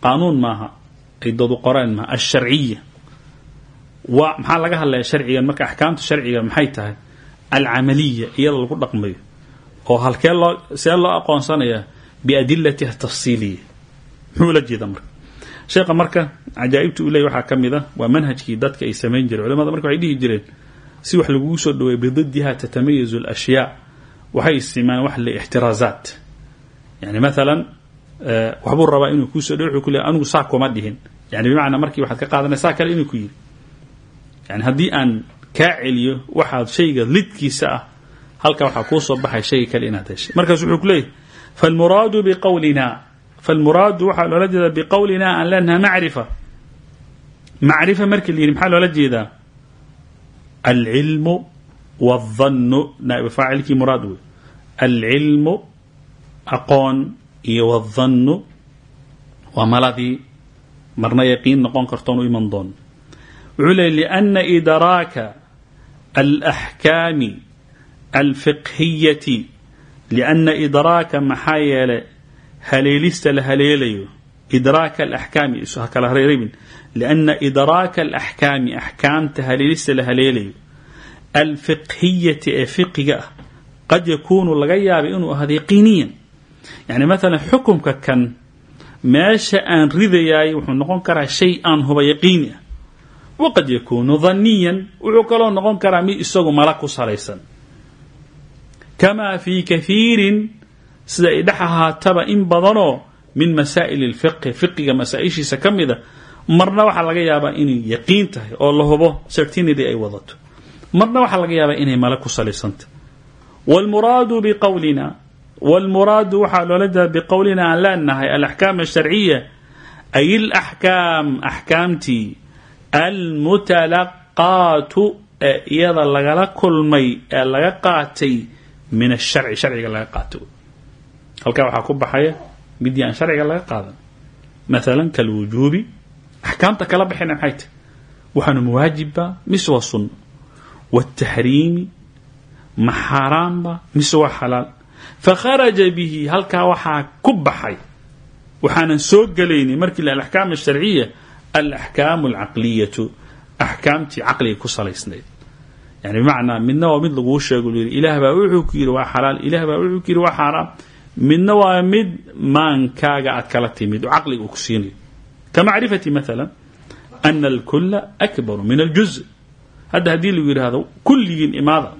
qaanuun maaha ay dadu qoreen maaha alsharciya waa maxaa laga hadlaya sharcigan? Marka axkaamta sharciga maxay tahay? Alcamaliya iyada lagu dhaqmayo. Oo halkee loo see loo aqoonsanayaa biadilatiha tafsiiliya. Muxuu la jeeda marka? Sheekha marka cajaa'ibta uu leey waxaa ka mid a waa manhajkii dadka ay samayn jireen. Culamada marka waxay jireen si wax lagugu soo dhaweeya bididdiha tatamayazu alashyaa waxay isticmaaleen wax le ixtiraazaat yani maalan waxbuu rabaa inuu kuusoo dhawe wuxuu ku leey anigu saa kuma dhihin. Yani bimacnaa markii waxaad ka qaadanay saa kale inuu ku yidhi. Yani haddii aan kaa celiyo waxaad shayga lidkiisa ah halka waxaa kuu soo baxay shayga kale inaad heshay. Markaas wuxuu ku leeyahy falmuraadu biqowlina falmuraadu waxaa loola jeedaa biqowlina aan leenaha macrifa. Macrifa markii la yidhi maxaa loola jeedaa? Alcilmu wاdhannu naaibu faacilkii muraad wey aqoon iyo wadannu waa maladii marna yaqiin noqon kartoonu iman doono. Wuxuu leeyay lianna idraaka alaxkaami alfiqhiyati lianna idraaka maxaa yeelay haleelista la haleelayo? Idraaka alaxkaami kala hareerebin lianna idraaka alaxkaami axkaamta haleelista la haleelayo. Alfiqhiyati ee fiqiga ah qad yakuunu laga yaabay inuu ahaado yaqiiniyan yani maalan xukumka kan meesha aan ridayaay wuxuu noqon karaa shay aan huba yaqiini ah. Waqad yakuunu dhaniyan wuxuu kaloo noqon karaa mid isagu mala ku salaysan. Kamaa fii kahiirin sida ay dhex ahaataba in badanoo min masaa'il اlfiqhi fiqiga masaa-ishiisa ka mida marna waxaa laga yaabaa inay yaqiin tahay oo la hubo certainity ay wadato. Marna waxaa laga yaabaa inay mala ku salaysantah wاlmuraadu biqowlina wاlmuraadu waxaa loola jeeda biqowlina aan leenahay alaxkaam alsharciya ay alaxkaam axkaamtii almutalaqaatu ee iyada lagala kulmay ee laga qaatay min asharci sharciga laga qaatay halkaa waxaa ku baxaya midii aan sharciga laga qaadan maalan kalwujuubi axkaamta kala baxayna maxay tahy waxaanu mawaajibba mise waa sunno ma xaaraamba mise xalaal fakharaja bihi halkaa waxaa ku baxay. Waxaanan soo gelaynin markii la alaxkaam alsharciya alaxkaamu alcaqliyatu axkaamtii caqliga ku salaysnayd. Yani bimacnaa midna waa mid laguu sheego yidhi ilaah baa wuxuu ku yidhi waa xalaal. Ilaah baa wuxuu ku yidhi waa xaaraam midna waa mid maankaaga aad kala timid oo caqliga uu ku siinayo. Ka macrifati maala ana akbaru min aljuz. Hadda haddii lagu yidhaahdo kulligiin imaada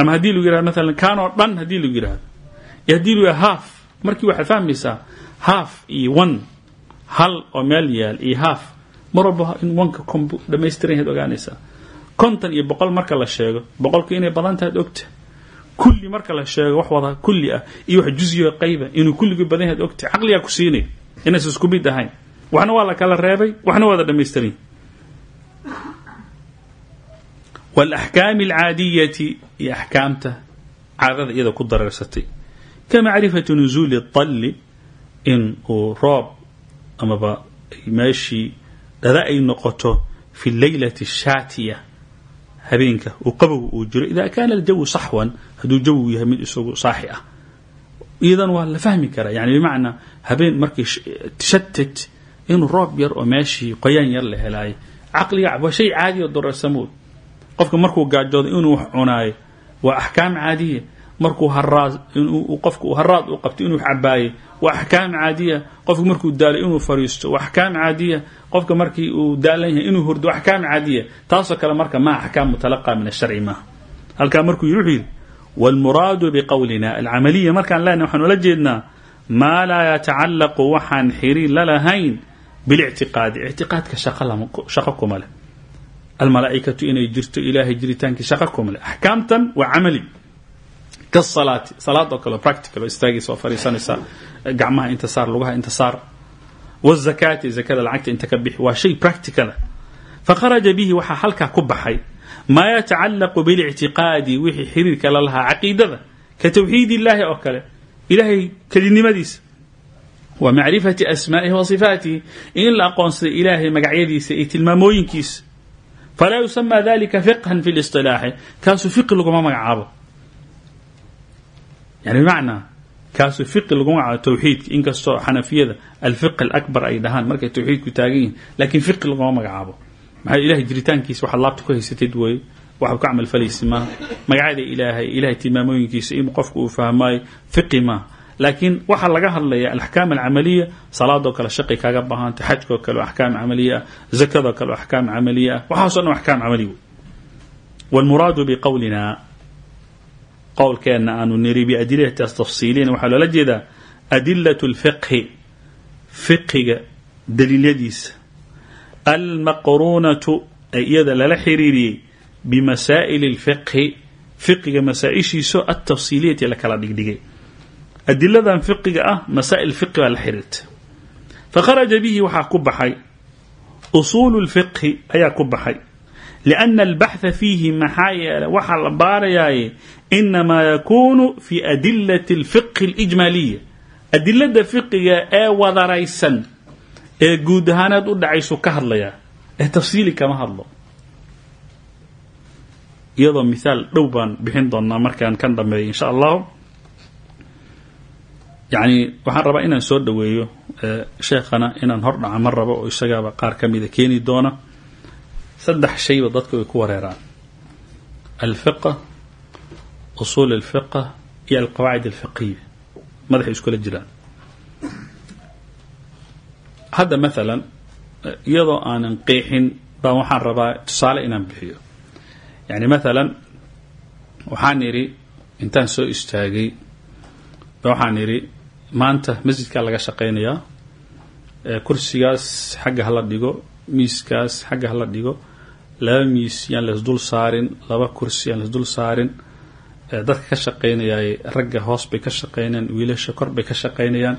ama haddii lagu yihahdo maalan kaanoo dhan haddii lagu yidhahdo iyo haddii lagu haaf markii waxaad fahmaysaa haaf iyo one hal oo meel yaal iyo haaf mar walba in kombu dhamaystiran yahaad ogaanaysaa. Konton iyo boqol marka la sheego boqolku inay badan tahaad ogta. Kulli marka la sheego wax wada kulli ah iyo wax juziyo qayba inuu kulligii badan yahaad ogta. Caqligaa ku siinay inaysa isku mid ahayn. Waxna waa la kala reebay waxna waada dhamaystiran walaxkaami alcaadiyati iyo axkaamta caadada iyada ku dareersatay ka macrifati nusuuli dalli in uu roob amaba meeshii dhada ay noqoto fi leylati shaatiya habeenka uu qabow uu jiro ida kaana aljawu saxwan hadduu jawigu yahay mid isagu saaxi ah iyadan waa la fahmi karaa yani bimacnaa habeen markii tashatat inuu roob yar oo meeshii qoyaan yar la helaayo caqliga waa shay caadi oo dareersamood qofka markuu gaajoodo inuu wax cunaayo waa axkaam caadiya. Markuu haraad qofka uu haraad u qabto inuu cabaaye waa axkaam caadiya. Qofka markuu daalo inuu fariisto waa axkaam caadiya. Qofka markii uu daalan yahay inuu hurdo axkaam caadiya. Taasoo kale marka ma axkaam mutalaqa min asharci maaha halkaa markuu wuxuu yidhi wاlmuraadu biqowlina alcamaliya. Markaan lena waxaan ula jeednaa maa laa yatacalaqu waxaan xiriir la lahayn bilictiqaadi ictiqaadka shaqo kuma leh almalaaikatu inay jirto ilaahay jiritaankii shaqa kuma leh axkaamtan waa camali. Kasalaati salaad oo kale practical oo istaagaysa oo fariisanaysa gacmaha inta saar lugaha inta saar. Wazakaati zakada lacagta inta ka bixi. Waa shay practicala fakharaja bihi waxaa halkaa ku baxay maa yatacalaqu bilictiqaadi wixii xiriirka la lahaa caqiidada ka tawxiid illaahi oo kale ilaahay kelinimadiisa wa macrifati asmaa'ihi wa sifaatihi in la aqoonsaday ilaahay magacyadiisa iyo tilmaamooyinkiisa falaa yusama dalika fiqhan fi lisطilaaxi kaasuu fiqi laguma magacaabo yani bimacnaa kaasoo fiqi lagu magacaabo tawxiidka inkastoo xanafiyada alfiqi alakbar ay dhahaan markay tawxiidku taagan yihiin laakiin fiqi laguma magacaabo maxaa ilahay jiritaankiisa waxaad laabta ku haysatid weeye waxaad ku camalfalaysi maaha magacyada ilaahay ilahay tilmaamooyinkiisa in qofku uu fahmaayo fiqi maaha laakiin waxaa laga hadlaya alaxkaam alcamaliya salaadoo kale shaqi kaaga baahanta xajkoo kale axkaam camaliya ah zakadoo kale axkaam camaliya. Ah dhan axkaam camali wey wlmuraadu biqowlina qowlkeenna aanu niri biadilataas tafsiiliyan waxaa loola jeedaa adilat lfiqhi fiqhiga daliilyadiisa. Almaqruunatu ee iyada lala xiriiriyey bimasaa'il lfiqhi fiqiga masaaishiiso atafsiliyati la kala dhigdhigay adiladan fiqiga ah masaa'il fiqi baa la xiriirta. Fakharaja bihi waxaa ku baxay usuulu lfiqhi ayaa ku baxay. Lianna albaxha fiihi maxaa yeele waxaa la baarayaaye inamaa yakuunu fi adilati alfiqhi alijmaaliya adilada fiqiga ee wadaraysan ee guud ahaaneed u dhacaysu ka hadlayaa ee tafsiili kama hadlo. Iyadoo miaal dhow baan bixin doonaa markaan kan dhameeyo insha allahu yacni waxaan rabaa inaan soo dhoweeyo sheekhana inaan hor dhaca ma rabo oo isagaaba qaar ka mida keeni doona. Saddex shayba dadku ay ku wareeraan. Alfiqa usuul alfiqa iyo alqawaacid alfiqiya madaxay iskula jiraan. Hadda maalan iyadoo aanan qeexin baan waxaan rabaa tusaale inaan bixiyo. Yani maalan waxaan idhi intaan soo istaagay waxaan idhi maanta masjidkaa laga shaqaynayaa kursigaas xagga hala dhigo miiskaas xagga hala dhigo laba miis yaan laisdul saarin laba kursi yaan laisdul saarin dadka ka shaqaynayay ragga hoos bay ka shaqaynayaan wiilasha kor bay ka shaqaynayaan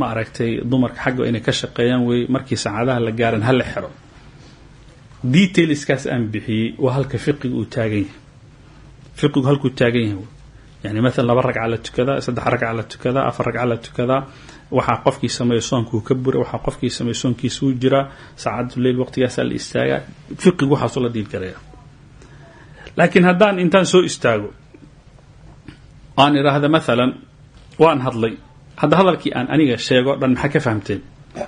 ma aragtay dumarka xagga inay ka shaqeeyaan wey markii saacadaha la gaaran hala xero. Detailskaas aan bixiyey waa halka fiqiga uu taagan yahay. Fiqigu halkuu taagan yahay yani maalan laba ragca la tukadaa saddex ragca la tukadaa afar ragca la tukadaa waxaa qofkii sameeya soonkuu ka bura waxaa qofkii sameeya soonkiisa uu jiraa saacadu leil waqtigaasaa la istaagaa. Fiqigu waxaasoo la diil garaya laakiin haddaan intaan soo istaago aan idhaahda maalan waan hadlay. Hadda hadalkii aan aniga sheego dhan maxaa ka fahamteen?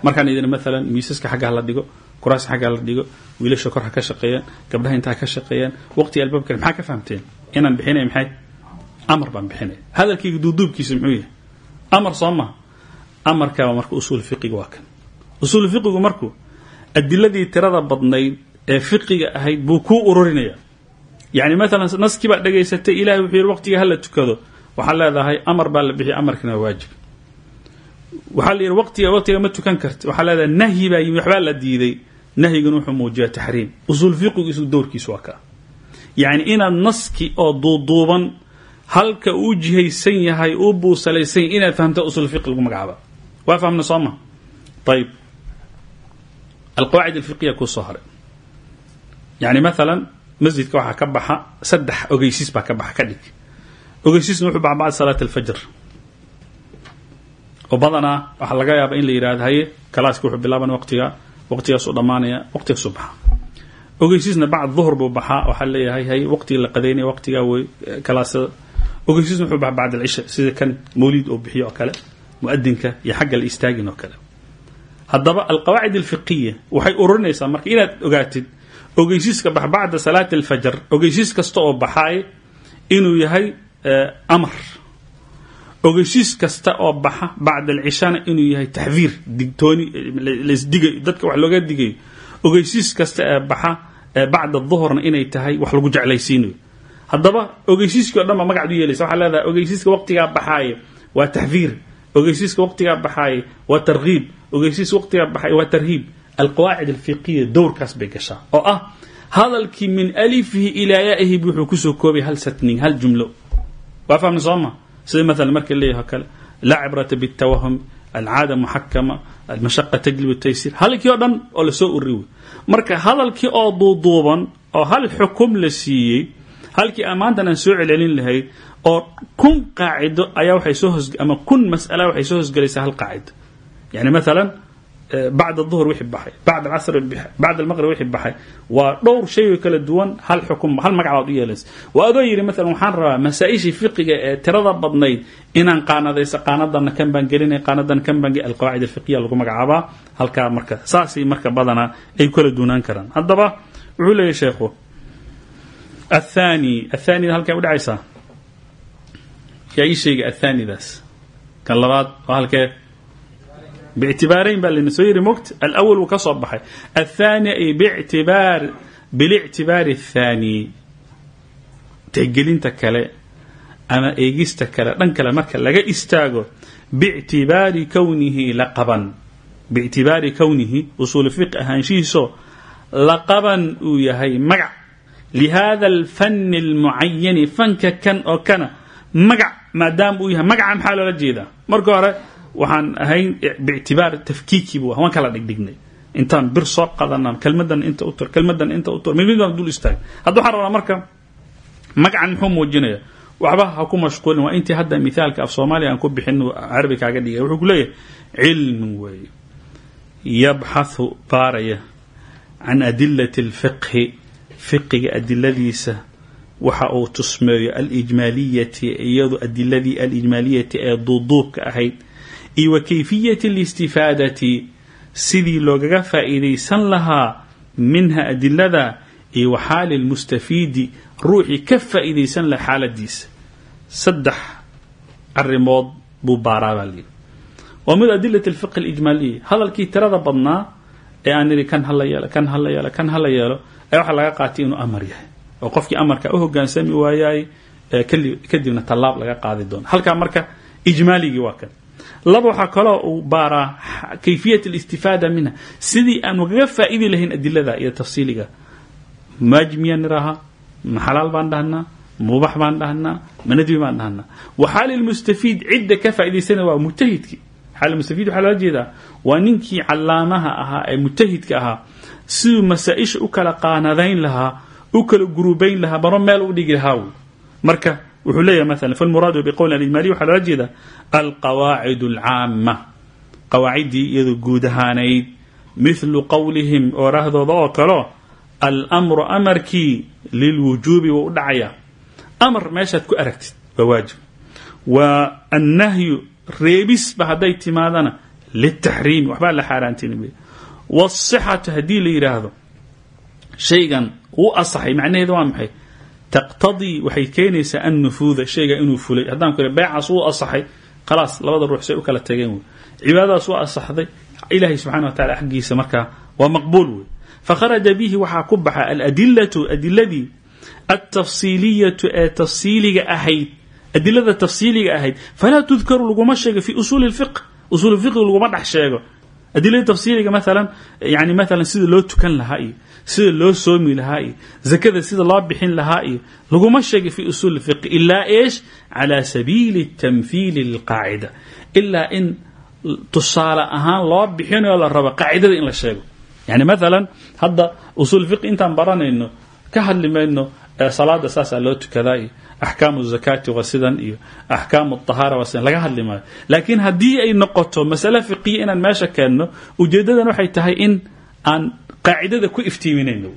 Markaan idin maalan miisaska xagga hala dhigo kuraas xagga hala dhigo wiilasha kor ha ka shaqeeyaan gabdhaha intaa ka shaqeeyaan waqtiga albaabkale maxaa ka fahamteen? Inaan bixinay maxay amar baan bixinaya hadalkayga duuduubkiisa muxuu yahay? Amar soo maha amarkaaba marka usuul fiqiga waa kan. Usuul fiqigu marku adiladii tirada badnayd ee fiqiga ahayd buu kuu ururinaya yani maalan naskii baad dhegaysatay ilahay wuxuu yidhi waqtiga hala tukado. Waxaad leedahay amar baa la bixiya amarkina waa waajib. Waxaa la yidhi waqtiga waqtiga ma tukan karti waxaa leedahay nahyi baa yimi waxbaa la diiday. Nahyiguna wuxuu muujiyaa taxriim. Usuul fiqigu isu dowrkiisu waa kaa yacni inaad naski oo duuduuban halka uu jihaysan yahay uu buusalaysan yahay inaad fahamta usul fiqi lagu magacaaba. Waa fahmna soo ma? Ayib alqawaacid alfiqiya kuu soo haray. Yani maalan masjidka ka baxa saddex ogeysiis baa ka baxa ka dhig. Wuxuu baxa bacda salaat alfajr. Oo badanaa waxaa laga yaaba in la yidhahdo haye kalaaska wuxuu bilaaban waqtiga waqtigaasuu dhammaanaya waqtigaasuu baxa ogeysiisna bacd duhr buu baxaa waxaa leeyahay hay waqtiga la qadaynaya waqtigaa wey kalaasada ogeysiisna wuxuu baxa bacd alcisha sida kan mawlid oo bixiyo oo kale muadinka iyo xagga la istaagin oo kale. Haddaba alqawaacid alfiqiya waxay ururinaysaa marka inaad ogaatid ogeysiiska bax bacda salaati alfajr ogeysiis kasta oo baxaay inuu yahay amar. Ogeysiis kasta oo baxa bacda alcishana inuu yahay taxdiir digtooni lasdigayo dadka wax looga digayo. Ogeysiis kasta ee baxa bacda duhurna inay tahay wax lagu jeclaysiinayo haddaba ogeysiiskii o dhan ba magacdu yeelaysa waxaa leedahay ogeysiiska waqtigaa baxaaye waa taxdiir ogeysiiska waqtigaa baxaaye waa tarkiib ogeysiiska waqtigaa baxaaye waa tarhiib. Alqawaacid alfiqiya dowrkaas bay gashaa oo ah hadalkii min alifihi ilaa yaa'ihi wuxuu ku soo koobay hal satning hal jumlo. Waa fahmna soo ma? Sida maalan marka leeyahay o kale laa cibrata bitawahum alcaada muxakama almashaqa tajlibu taysir. Hadalkii oo dhan oo la soo ururi wey marka hadalkii oo duuduuban oo hal xukum la siiyey halkii aan soo celcelin lahayd oo kun qaacido ayaa waxay soo hos ama kun mas'ala waxay soo hosgelaysaa hal qaacido. Yani maalan bacd duhr wixii baxay bacd alcasr bacd almaqrib wixii baxay waa dhowr shay oo kala duwan hal xukum hal magac baad u yeelaysa waa adoo yidhi maalan waxaan rabaa masaa-ishii fiqiga ee tirada badnayd inaan qaanadayso qaanadana kan baan gelinay qaanadana kan baan alqawaacid alfiqiya lagu magacaabaa halkaa marka saasay marka badanaa ay kala duunaan karaan. Haddaba wuxuu sheekhu athani athanida halkay udhacaysaa yaa ii sheegay athanidaas kan labaad waa halkee bictibaarayn baa layna soo yiri mogt alawal wuu ka soo baxay athani ay bictibaar bilictibaari athani tixgelinta kale ama eegista kale dhan kale marka laga istaago biictibaari kownihi laqaban biictibaari kownihi usuul fiqi ahaanshihiiso laqaban uu yahay magac lihada alfani almucayani fanka kan oo kana magac maadaama uu yahay magaca maxaa loola jeedaa marka hore waxaan ahayn bictibaar tafkiikiibu waan kala dhigdhignay intaan bir soo qadanaan kelmadan inta u tur kelmadan inta u tur mid baan dul istaag hadda waxaan rabaa marka magacan muxuu muujinaya waxba ha ku mashquulin waa intii hadda mithaalka af soomaaliya aan ku bixin carabi kaaga dhigay wuxuu ku leeyahay cilmin weeye yabxathu baaraya can adilati alfiqhi fiqiga adiladiisa waxa uu tusmeeyo alijmaaliyati iyadu adiladii alijmaaliyati ee duuduubka ahayd iyo wa kayfiyati alistifaadati sidii loogaga faa'iidaysan lahaa minha adilada iyo wa xaali lmustafiidi ruuxii ka faa'iidaysan lahaa xaaladiisa. Saddex arrimood buu baaraa baa layidhi waa mid adilat alfiqh alijmaaliya hadalkii tirada badnaa ee aan nidhi kan hala yeelo kan hala yeelo kan hala yeelo ee waxaa laga qaatay inuu amar yahay oo qofkii amarka u hogaansami waayaay kadibna tallaab laga qaadi doono halkaa marka ijmaaligii waa kan. Laba waxaa kaloo uu baaraa kayfiyat alistifaada minha sidii aan ugaga faa'idi lahayn adilada iyo tafsiiliga. Maajib miyaan nidhaahaa ma xalaal baan dhahnaa mubax baan dhahnaa manadbi baan dhahnaa. Waxaali lmustafiid cidda ka faa'idaysana waa mujtahidkii. Xaal mustafiid waxaa loola jeedaa waa ninkii callaamaha ahaa ee mujtahidka ahaa siduu masaa-isha u kala qaanadayn lahaa u kala gurubayn lahaa baro meel u dhigi lahaa wy marka wuxuu leeyahay maala falmuraadu biqowlin alijmaaliy waxaa loola jeedaa alqawaacid alcaama qawaaciddii iyadoo guud ahaanayd mithlu qowlihim oorahdooda oo kaleo almru amarkii lilwujuubi wuu u dhacayaa amar meeshaad ku aragtid waa waajib. Wa annahyu reebisba hadday timaadana liltaxriimi waxbaa la xaaraantinimay wasixatu haddii la yidhaahdo shaygan wuu asaxay macnaheeda waa maxay taqtadii waxay keenaysaa annufuuda shayga inuu fulay haddaan ku beecaas wuu asaxay khalaas labada ruux say u kala tageen wey cibaadadaas wuu asaxday ilaahay subxana wa tacala xaggiisa markaa waa maqbuul wey fakharaja bihi waxaa ku baxa aladilatu adiladii altafsiiliyatu ee tafsiiliga ahayd adilada tafsiiliga ahayd falaa tudkaru laguma sheego fi usuul fiqi laguma dhex sheego adilada tafsiiliga maalan yani maalan sida loo tukan lahaa iyo sida loo soomi lahaa iyo zakada sida loo bixin lahaa iyo laguma sheegay fi usuul fiqi ilaa eesh calaa sabiili tamhiili lilqaacida ilaa in tusaale ahaan loo bixinayo la rabo qaacidada in la sheego. Yani maalan hadda usuul fiqi intaan baranayno ka hadli mayno salaada saasaa loo tukadaa iyo axkaamu zakaati waa sidan iyo axkaamu ahaara waa sidan. Laga hadli maayo. Laakiin haddii ay noqoto masale fiqiya inaan meesha keenno ujeeddadan waxay tahay in aan qaacidada ku iftiiminayno.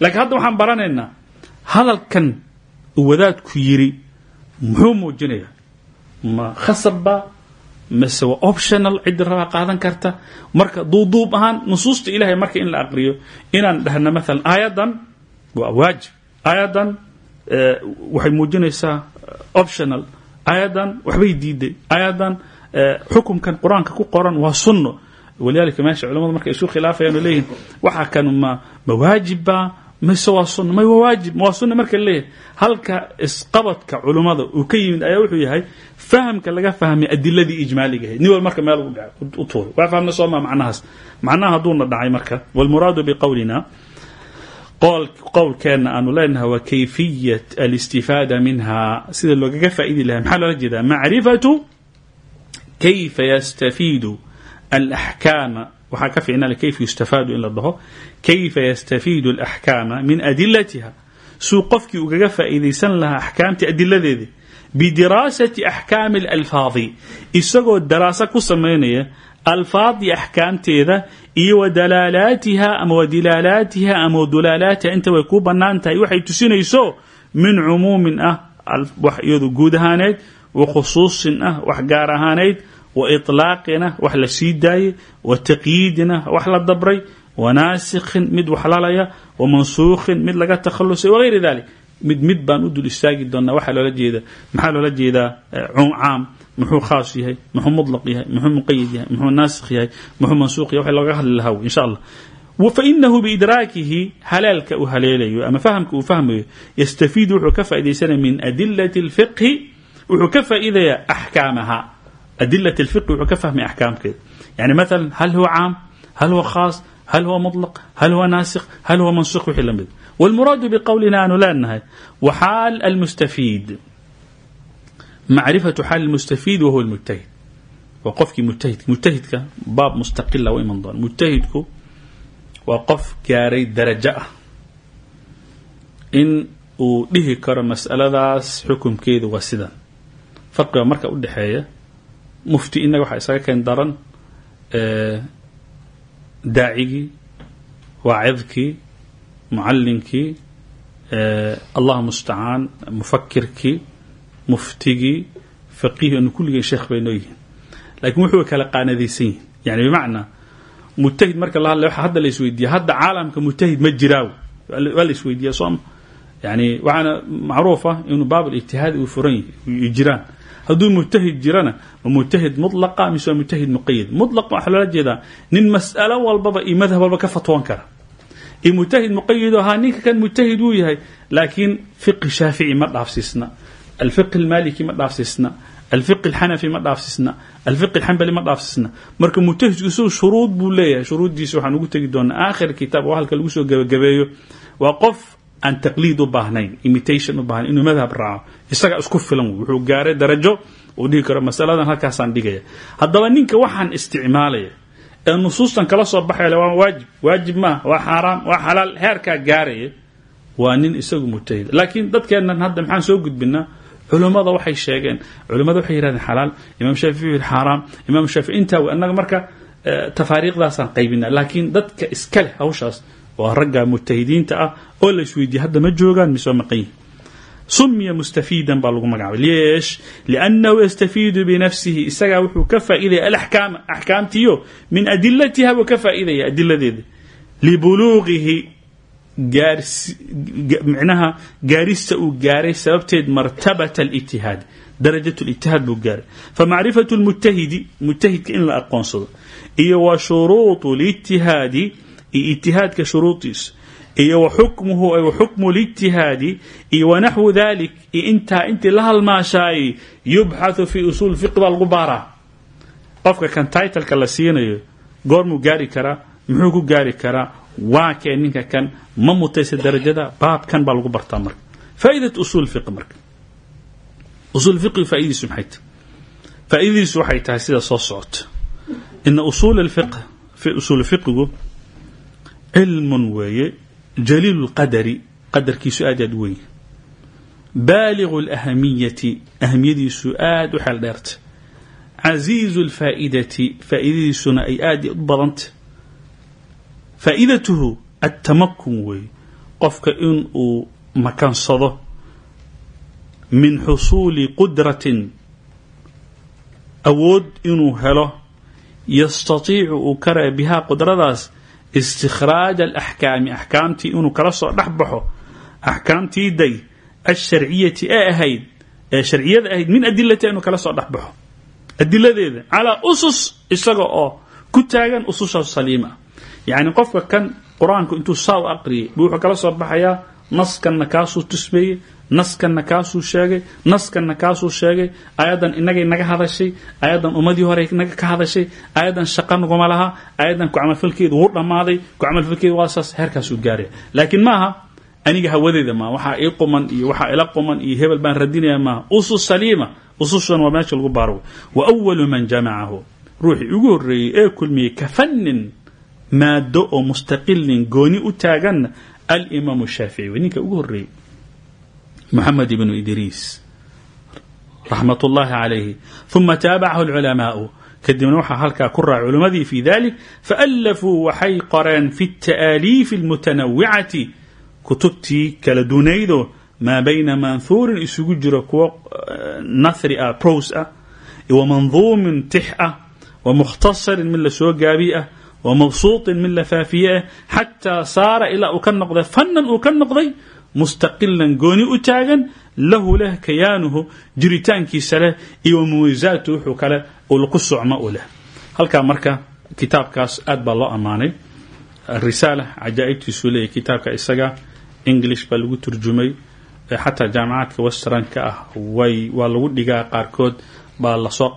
Laakiin hadda waxaan baranaynaa hadalkan uu wadaadku yiri muxuu muujinayaa? Ma khasabba mase waa optional ciddi qaadan karta? Marka duuduub ahaan nusuusta ilahay marka in la aqriyo inaan dhahno maalan aayaddan waa waajib. Aayaddan waxay muujinaysaa optional. Aayaddan waxbay diiday aayaddan xukumkan qur'aanka ku qoran waa sunno. Walidalika meesha culamadu markay isu khilaafayaan oo leeyihiin waxaa kan ma ma mise waa sunno? May waa waajib? Waa sunna marka leeyahay? Halka isqabadka culummada uu ka yimid ayaa wuxuu yahay fahamka laga fahmay adiladii ijmaaliga ahayd. Nin wal marka meel u tuuray. Waa fahmna sooma macnahaas. Macnaha hadduuna dhacay marka walmuraadu biqowlina qowlkeenna aanu leenahay waa kayfiyat alistifaada minha. Sida loogaga faa'idi lahay maxaa loola jeedaa? Macrifatu kayfa yastafiidu alaxkaama waxaa ka ficnaa kayfa yustafaadu in la dhaho. Kayfa yastafiidu alaxkaama min adilatiha suu qofkii ugaga faa'iidaysan lahaa axkaamtii adiladeedii bidiraasati axkaami alalfaadi isagoo daraaso ku samaynaya alfaadii axkaamteeda iyo wa dalaalaatiha ama wa dilaalaatiha ama wa dulaalaatiha inta way kuu bannaan tahay waxay tusinayso min cumuumin ah wax iyadu guud ahaaneed wa khusuusin ah wax gaar ahaaneyd wa iطlaaqina wax la sii daayey wa taqyiidina wax la dabray wa naasikhin mid wax lalaya wa mansuukhin mid laga takhalusay wagayri dalik mid mid baan u dul istaagi doonaa waxaa loola jeeda maxaa loola jeedaa caam muxuu khaas yahay muxuu mudlaq yahay muxuu muqayid yahay muxuu naasikh yahay muxuu mansuuq yahay wax looga hadli lahaa insha allah fainahu biidraakihi haleelka uu haleelayo ama fahamka uu fahmayo yastafiidu wuxuu ka faaidaysanaya min adilati اlfiqhi wuxuu ka faa'iidayaa axkaamaha adilat اlfiqhi wuxuu ka fahmaya axkaamkeeda yani maala hal huwa caam hal huwa khaas hal huwa muطlaq hal huwa naasikh hal huwa mansuuq wixii lamid wاlmuraadu biqowlina aanu leenahay waxaal almustafiid macrifatu xaal اlmustafiid wahuwa اlmujtahid waa qofkii mujtahidka mujtahidka baab mustaqila u iman doona. Mujtahidku waa qof gaaray darajo ah. In uu dhihi karo mas'aladaas xukumkeedu waa sidan. Farqiga marka u dhexeeya mufti inaga waxaa isaga keen daran daacigii waacidkii mucallinkii allah mustacaan mufakirkii muftigii faqiihii anu kulligeen sheekh bay noo yihiin lakiin wuxuu kala qaanadaysan yihiin yani bimacnaa mujtahid marka la hadlay hadda la isweydiiya. Hadda caalamka mujtahid ma jiraaw waa la isweydiiya sooma yani waxaana macruuf ah inuu baab alijtihaadi uu furan jiraan. Hadduu mujtahid jirana ma mujtahid mutlaqa mise waa mujtahid muqayid mutlaq waxaa loola jeedaa nin mas'alo walbaba iyo madhab walba ka fatwoon kara. Iyo mujtahid muqayid ahaa ninka kan mujtahid wuu yahay laakiin fiqi shaafici ma dhaafsiisna alfiqi almaliki ma dhaafsiisna alfiqi alxanafi ma dhaafsiisna alfiqi alxambali ma dhaafsiisna marka mujtahidku isagu shuruud buu leeyahay shuruuddiisa waxaan ugu tegi doonaa aakhir kitaab oo halka lagu soo gebagabeeyo waa qof aan taqliid u imitation u inuu madhab raaco isaga isku filan wuxuu gaaray darajo uu dhihi karo masaladan halkaasaan dhigaya haddaba ninka waxaan isticmaalaya ee nusuustan kala soo baxaya waa waajib waajib maaha waa xaaraam waa xalaal heerkaa gaaraya waa nin isagu mujtahid laakiin dadkeennan hadda maxaan soo gudbinaa culummada waxay sheegeen culummada waxay yihahdeen xalaal imaam shaafici xaaraam imaam shaafici intaa w annaga marka tafaariiqdaasaan qaybinaa laakiin dadka iska leh hawshaas waa ragga mujtahidiinta ah oo la isweydiiyey hadda ma joogaan mise waa maqan yihiin sumiya mustafiidan baa lagu magacaabay. Leesh liannahu yastafiidu binafsihi isagaa wuxuu ka faa'iidaya alaxkaama axkaamtiyo min adilatiha buu ka faa'iidaya adiladeeda libuluuqihi micnaha gaarista uu gaaray sababteed martabat اlijtihaad darajat اlijtihaad buu gaaray famacrifatu اlmujtahidi mujtahidka in la aqoonsado iyo wa shuruuط اlijtihaadi iyo ijtihaadka shuruudiisa iyo wa xukmuhu wa xukmu اlijtihaadi iyo wanaxwu dalik iyo intaa intii la halmaashaayay yubxathu fi usuul fiqi baa lagu baaraa qofka kan titleka la siinayo goormuu gaari karaa muxuu ku gaari karaa waa ninka kan ma mutaysa darajada? Baabkan baa lagu bartaa marka. Faa'idat usuul fiqi marka. Usuul fiqi faa'idiisu maxay tahay? Tahay sida soo socota ina usuul alfiqh fi usuul fiqigu cilmun weeye jaliil lqadari qadarkiisu aad aad weyn. Baaligu اlahamiyati ahamiyadiisu aad u xeel dheerta. Casiizu اlfaa'idati faa'iidadiisuna ay aad u badanta faa'iidatuhu attamakun weeye qofka in uu makansado min xusuuli qudratin awood inuu helo yastatiicu uu karaya bihaa qudradaas istikhraaj alaxkaami axkaamtii inuu kala soo dhex baxo axkaamtii day alsharciyati ee ahayd ee sharciyada ahayd min adilatiha inuu kala soo dhex baxo. Adiladeeda calaa usus isaga oo ku taagan usushaas saliima yacni qofka kan qur'aanku intuu saa u aqriyay buu wuxuu kala soo baxayaa naskanna kaasuu tusmeeyey naskanna kaasuu sheegay naskanna kaasuu sheegay ayadan inagay naga hadashay ayadan ummadii hore naga ka hadashay ayadan shaqa naguma laha ayadan kucamalfalkeedu wuu dhammaaday kucamalfalkeedu waa saas heerkaasuu gaaraya. Laakiin maaha aniga hawadeeda maaha waxaa ii quman iyo waxaa ila quman iyo hebel baan radinaya maaha usus saliima usushan waa meesha lagu wa awalu man jamacahu ruuxii ugu horreeyey ee kulmiyey ka fannin maado oo mustaqilin gooni u taaganna alimaamu shaafici waa ninka ugu horreeyey moxamed ibnu idriis raxmat ullaahi calayhi uma taabacahu alculamaau kadibna waxaa halkaa ku raacay culimmadii fi dalik faallafuu waxay qoreen fi ta'aaliifi almutanawicati kutubtii kala dunaydo maa bayna manhuurin isugu jiro kuwo nathri ah pros ah wa manduumin tix ah wa mukhtasarin mid la gaabi ah wa mabsuuطin mid la faafiye ah xataa saara ilaa uu ka noqday fannan uu ka noqday mustaqilan gooni u taagan lahu leh kayaanuhu jiritaankiisa leh iyo wa muwaysaatu wuxuu kale ulku socmo u leh halkaa marka kitaabkaas aad baa loo ammaanay risaala cajaa'ibtiisuu english baa lagu turjumay xataa jaamacaadka westranka ah way waa lagu dhigaa qaarkood baa la soo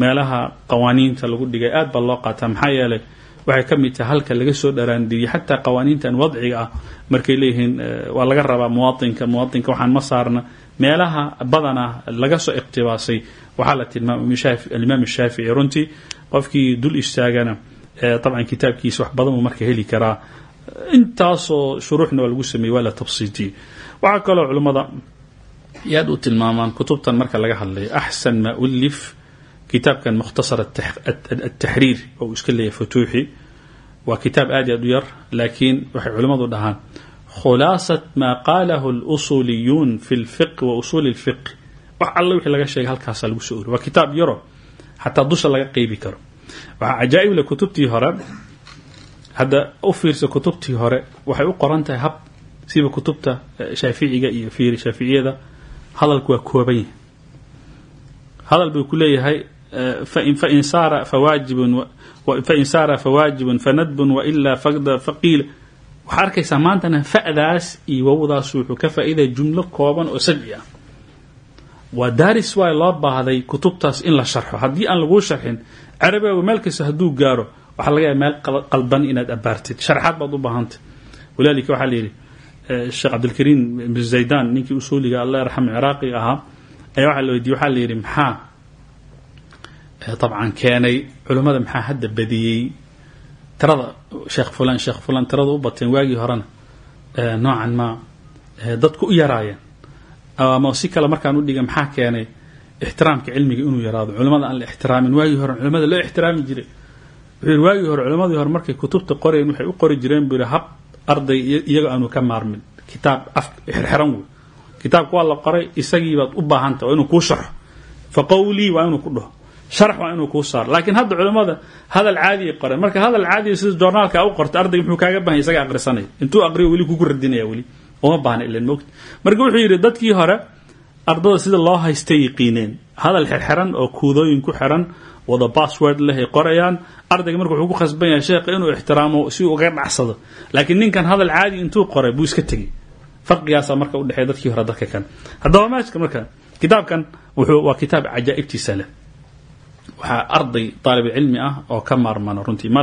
meelaha qawaaniinta lagu dhigay aad baa loo qaataa maxaa yeelay waxay ka mid tahay halka laga soo dharaandiyey xataa qawaaniintan wadciga ah markay leeyihiin waa laga rabaa muwainka muwainka waxaan ma saarna. Meelaha badana laga soo iqtibaasay waxaa la tilmaamay shaafici runtii qofkii dul istaagana dabcan kitaabkiisa wax badan buu marka heli karaa. Intaasoo shuruuxna waa lagu sameeyey waa la tabsiitiyey waxaa kaloo culimmada yaad u tilmaamaan kutubtan marka laga hadlayo axsan maa ulif kitaabkan mukhtasar ataxriir ou iska leeyahy futuuxi waa kitaab aad iyo aad u yar laakiin waxay culimmadu dhahaan khulaasat maa qaalahu lusuliyuun fi lfiqi wa usuuli lfiqi wax alla wixii laga sheegay halkaasaa lagu soo ori kitaab yaro xataa dusha laga qeybi karo waxaa cajaa'ib le kutubtii hore hadda u fiirsa kutubtii hore waxay u qoran hab siba kutubta shaaficiga iyo fiiri shaaficiyada hadalku waa kooban hadal buu ku leeyahay fain saara fawaajibun fanadbun wailaa faqda faqiila waxaa arkaysaa maantana fa'daas iyo wowdaas wuxuu ka faa'iidaya jumlo kooban oo sabci waa daaris waay loo baahday kutubtaas in la sharxo haddii aan laguu sharxin carabiga meel kasta hadduu gaaro waxaa laga yaaba meel qaldan inaad abaartid sharxaad baad u baahantay walaalika waxaa la yidhi sheekh cabdilkariim zaydan ninkii usuuliga alla yarxam ciraaqiga ahaa ayaa waxaa la weydiye waxaa la yidhi maxaa dabcan keenay culimmada maxaa hadda badiyey? Tirada sheekh fulan sheekh fulan tirada u bateen waagii horena noocan ma dadku u yaraayeen ama si kale markaan u dhiga maxaa keenay ixtiraamka cilmiga inuu yaraado? Culimmada aan la ixtiraamin waagii hore culimmada loo ixtiraami jiray. Wuxuu yidhi waagii hore culimmadii hore markay kutubta qorayeen waxay u qori jireen buu yidhi hab arday iyaga aanu ka maarmin. Kitaab af xirxiran wey kitaabka waa la qoray isagii baad u dhaho sharax waa inuu kuu saaro laakiin hadda culimmada hadal caadiya qoreen marka hadal caadiya sida joornaalka u qorta ardayga muxuu kaaga baahan isaga aqrisanaya intuu aqriyo weli kugu radinaya weli. Uma baahna ilan mogta marka wuxuu yidhi dadkii hore ardada sida loo haystay yaqiineen hadal xirxiran oo kuudooyin ku xiran wada bassword leh ay qorayaan. Ardayga marka wuxuu ku khasban yahay sheekha inuu ixtiraamo si uu uga dhacsado. Laakiin ninkan hadal caadi intuu qoray buu iska tegey. Farqigaasaa marka udhexeeya dadkii hore dadka kan. Haddaba meeshka marka kitaabkan waa kitaab cajaa'ibtiisa leh waxaa arday daalibulcilmi ah oo ka maarmana runtii ma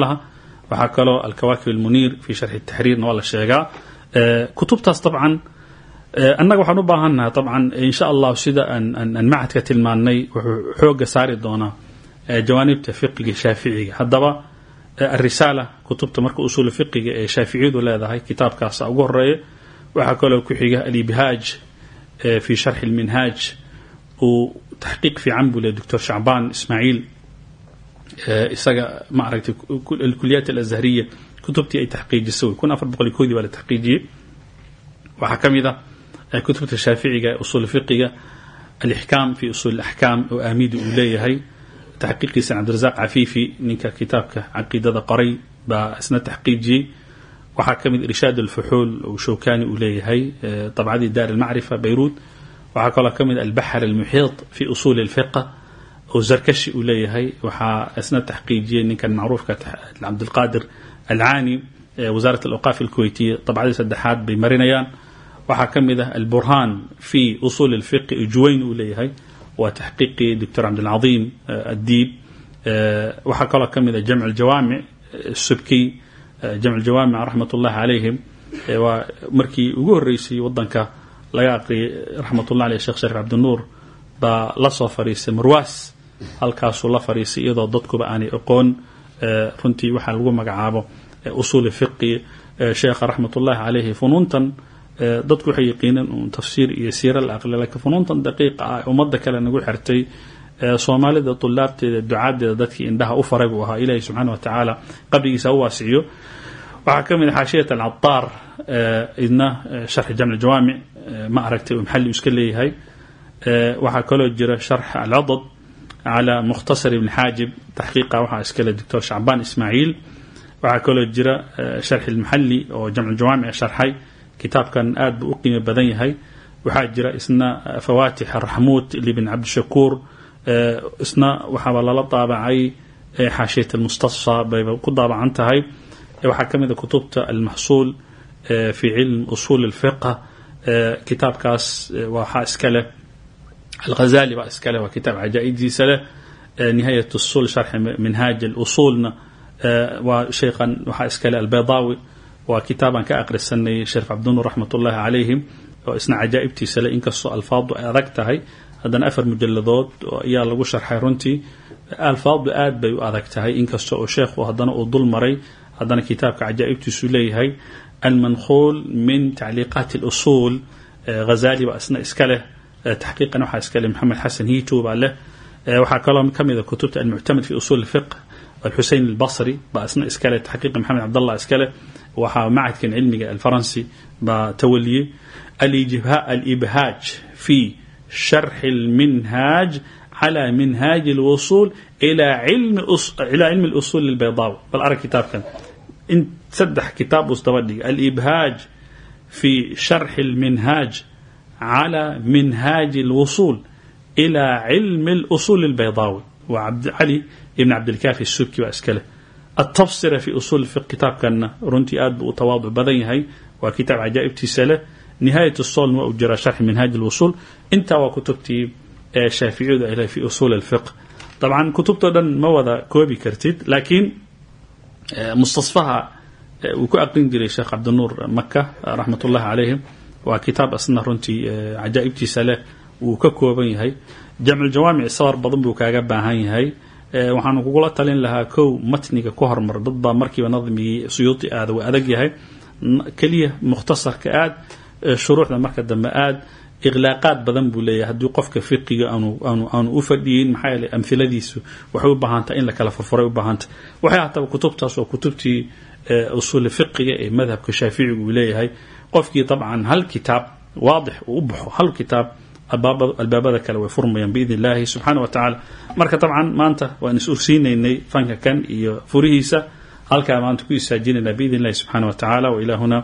waxaa kaloo alkawaakib almuniir fi sharxi taxriirna waa la sheegaa. Kutubtaas dabcan annaga waxaan u baahannahay dabcan insha allahu sida aan macadka tilmaannay wuxuu xooga saari doonaa jawaanibta fiqiga shaaficiga haddaba arisaala kutubta marka usuul fiqiga ee shaaficiyadu leedahay kitaabkaasa ugu horreeya waxaa kaloo ku xiga alibhaaj fi sharxi lminhaaj taxqiiq fiican buu le doctor shacbaan ismaaciil isaga ma alkuliyaat alazhariya kutubtii ay taxqiijisa wey kun afar boqol koodii baa la taxqiijiyey waxaa ka mid ah kutubta shaaficiga usuul fiqiga alixkaam fi usuul axkaam oo aamidi uu leeyahay taxqiiqiisa cabdirasaaq cafiifi ninka kitaabka caqiidada qoray baa isna taxqiijiyey waxaa ka mid irshaad alfuxuul oo showkani uu leeyahay dabcadii daar almacrifa bayruud waxaa kaloo ka mid albaxr almuxiiط fi usuuli اlfiqa oo zarkashi uu leeyahay waxaa isna taxqiijiyey ninkan macruufka cabdilqaadir alcaani wasaarat alawqaaf alkuweytiya dabcadii saddexaad bay marinayaan waxaa ka mid ah alburhaan fi usuuli اlfiqi juwayn uu leeyahay waa taxqiiqii doctor cabdilcadiim addiib waxaa kaloo ka mid ah jamc aljawaamic subkiy jamc aljawaamic raxmat ullahi calayhim waa markii ugu horreysay wadanka laga aqriyay raxmatullah aleh shekh sharif cabdinuur baa la soo fadhiistay marwaas halkaasuu la fadhiistay iyadoo dadkuba aanay aqoon runtii waxaa lagu magacaabo usuuli fiqi sheekha raxmatullahi caleyhi funuuntan dadku waxay yaqiineen tafsiir iyo siira la aqliya lakiin funuuntan daqiiqa ah ummadda kale nagu xirtay soomaalida tulaabteeda ducaadeeda dadkii indhaha u faray buu ahaa ilaahi subxaana wa tacaala qabrigiisa u waasiciyo waxaa ka mid a alcadaar idna sharxi jamc jawaamic ma aragtay uu maxalli iska leeyahay. Waxaa kaloo jira sharx alcadad calى mukhtasar ibn xaajib taxqiiqa waxaa iskale doctor shacbaan ismaaciil waxaa kaloo jira sharxi lmaxali oo jamcu jawaamic sharxay. Kitaabkan aad buu u qiimo badan yahay. Waxaa jira isna fawaatix araxmuud libn cabdishakuur. Isna waxaaba lala daabacay xaashiyat almustasfa bayba ku daabacan tahay. Waxaa ka mid a kutubta almaxsuul fi cilm usuul اlfiqh kitaabkaas waxaa iska leh. Alghazali baa iska leh waa kitaab cajaa-ibdiisa leh. Nihayat usul sharxi minhaaj اlusulna waa sheekhan waxaa iska leh albaydawi. Waa kitaabaan ka akhrisanay sheekh cabdinuur raxmat calayhim oo isna cajaa'ibtiisa leh. Inkastoo alfaadu ay adag tahay haddana afar mujaladood ayaa lagu sharxay runtii alfaadu aad bay u adag tahay. Inkasta oo sheekhu haddana uu dul maray haddana kitaabka cajaa'ibtiisu leeyahay almanquul min tacliiqaati اlusul ghazali baa isna iska leh taxqiiqan waxaa iska leh maxamed xasan hiito baa leh waxaa kaloo ka mid a kutubta almuctamad fi usul اfiqh alxusein albasri baa isna iska leh taxqiiqa maxamed cabdallah iska leh waxaa macadkan cilmiga alfaransi baa tawaliyey alibhaaj fi sharxi اlminhaaj calى minhaaj اlwusul ilaa cilmi اlusul اlbaydaawi bal arag kitaabkan in saddex kitaab buu isdaba dhigay alibhaaj fi sharxi اlminhaaj calى minhaaj اlwusul ilى cilmi اlusul اlbaydaawi waa cali ibn cabdilkaafi subki baa iska leh التفsira في usul fiq kitaabkana runtii aad buu u tawaaduc badan yahay waa kitaab cajaa'ibtiisa leh nihaayat الsolm waa u jira sharxi minhaaj اlwusul intaa waa kutubtii shaaficiyadu ay lehay fi usul الfiq dabcan kutubtao dhan ma wada koobi kartid laakiin mustasfaha uu ku aqrin jiray sheekh cabdinuur maka raxmat ullahi calayhim waa kitaab asna runtii cajaa'ibtiisa leh wuu ka kooban yahay. Jamcujawaamic sawar badan buu kaaga baahan yahay. Waxaanu kugula talin lahaa kow matniga ku hormar. Dad baa markiiba nadmigii suyuudi aada waa adag yahay. Keliya mukhtasarka aad shuruuxda marka dambe aad iqlaaqaad badan buu leeyahay. Haddii qofka fiqiga aanu u fadhiyin maxaa yeele amhiladiisu waxay u baahantaha in la kala furfuray u baahantah waxay hataba kutubtaas oo kutubtii usuuli fiqiga ee madhabka shaaficigu uu leeyahay qofkii dabcan hal kitaab waadix uu u baxo hal kitaab albaabada kale way furmayaan biidn illaahi subxaana wa tacaala. Marka dabcan maanta waan is ursiinaynay fanka kan iyo furihiisa halkaa maanta ku isaajinaynaa biidn illahi subxaana wa tacaala wa ilaahuna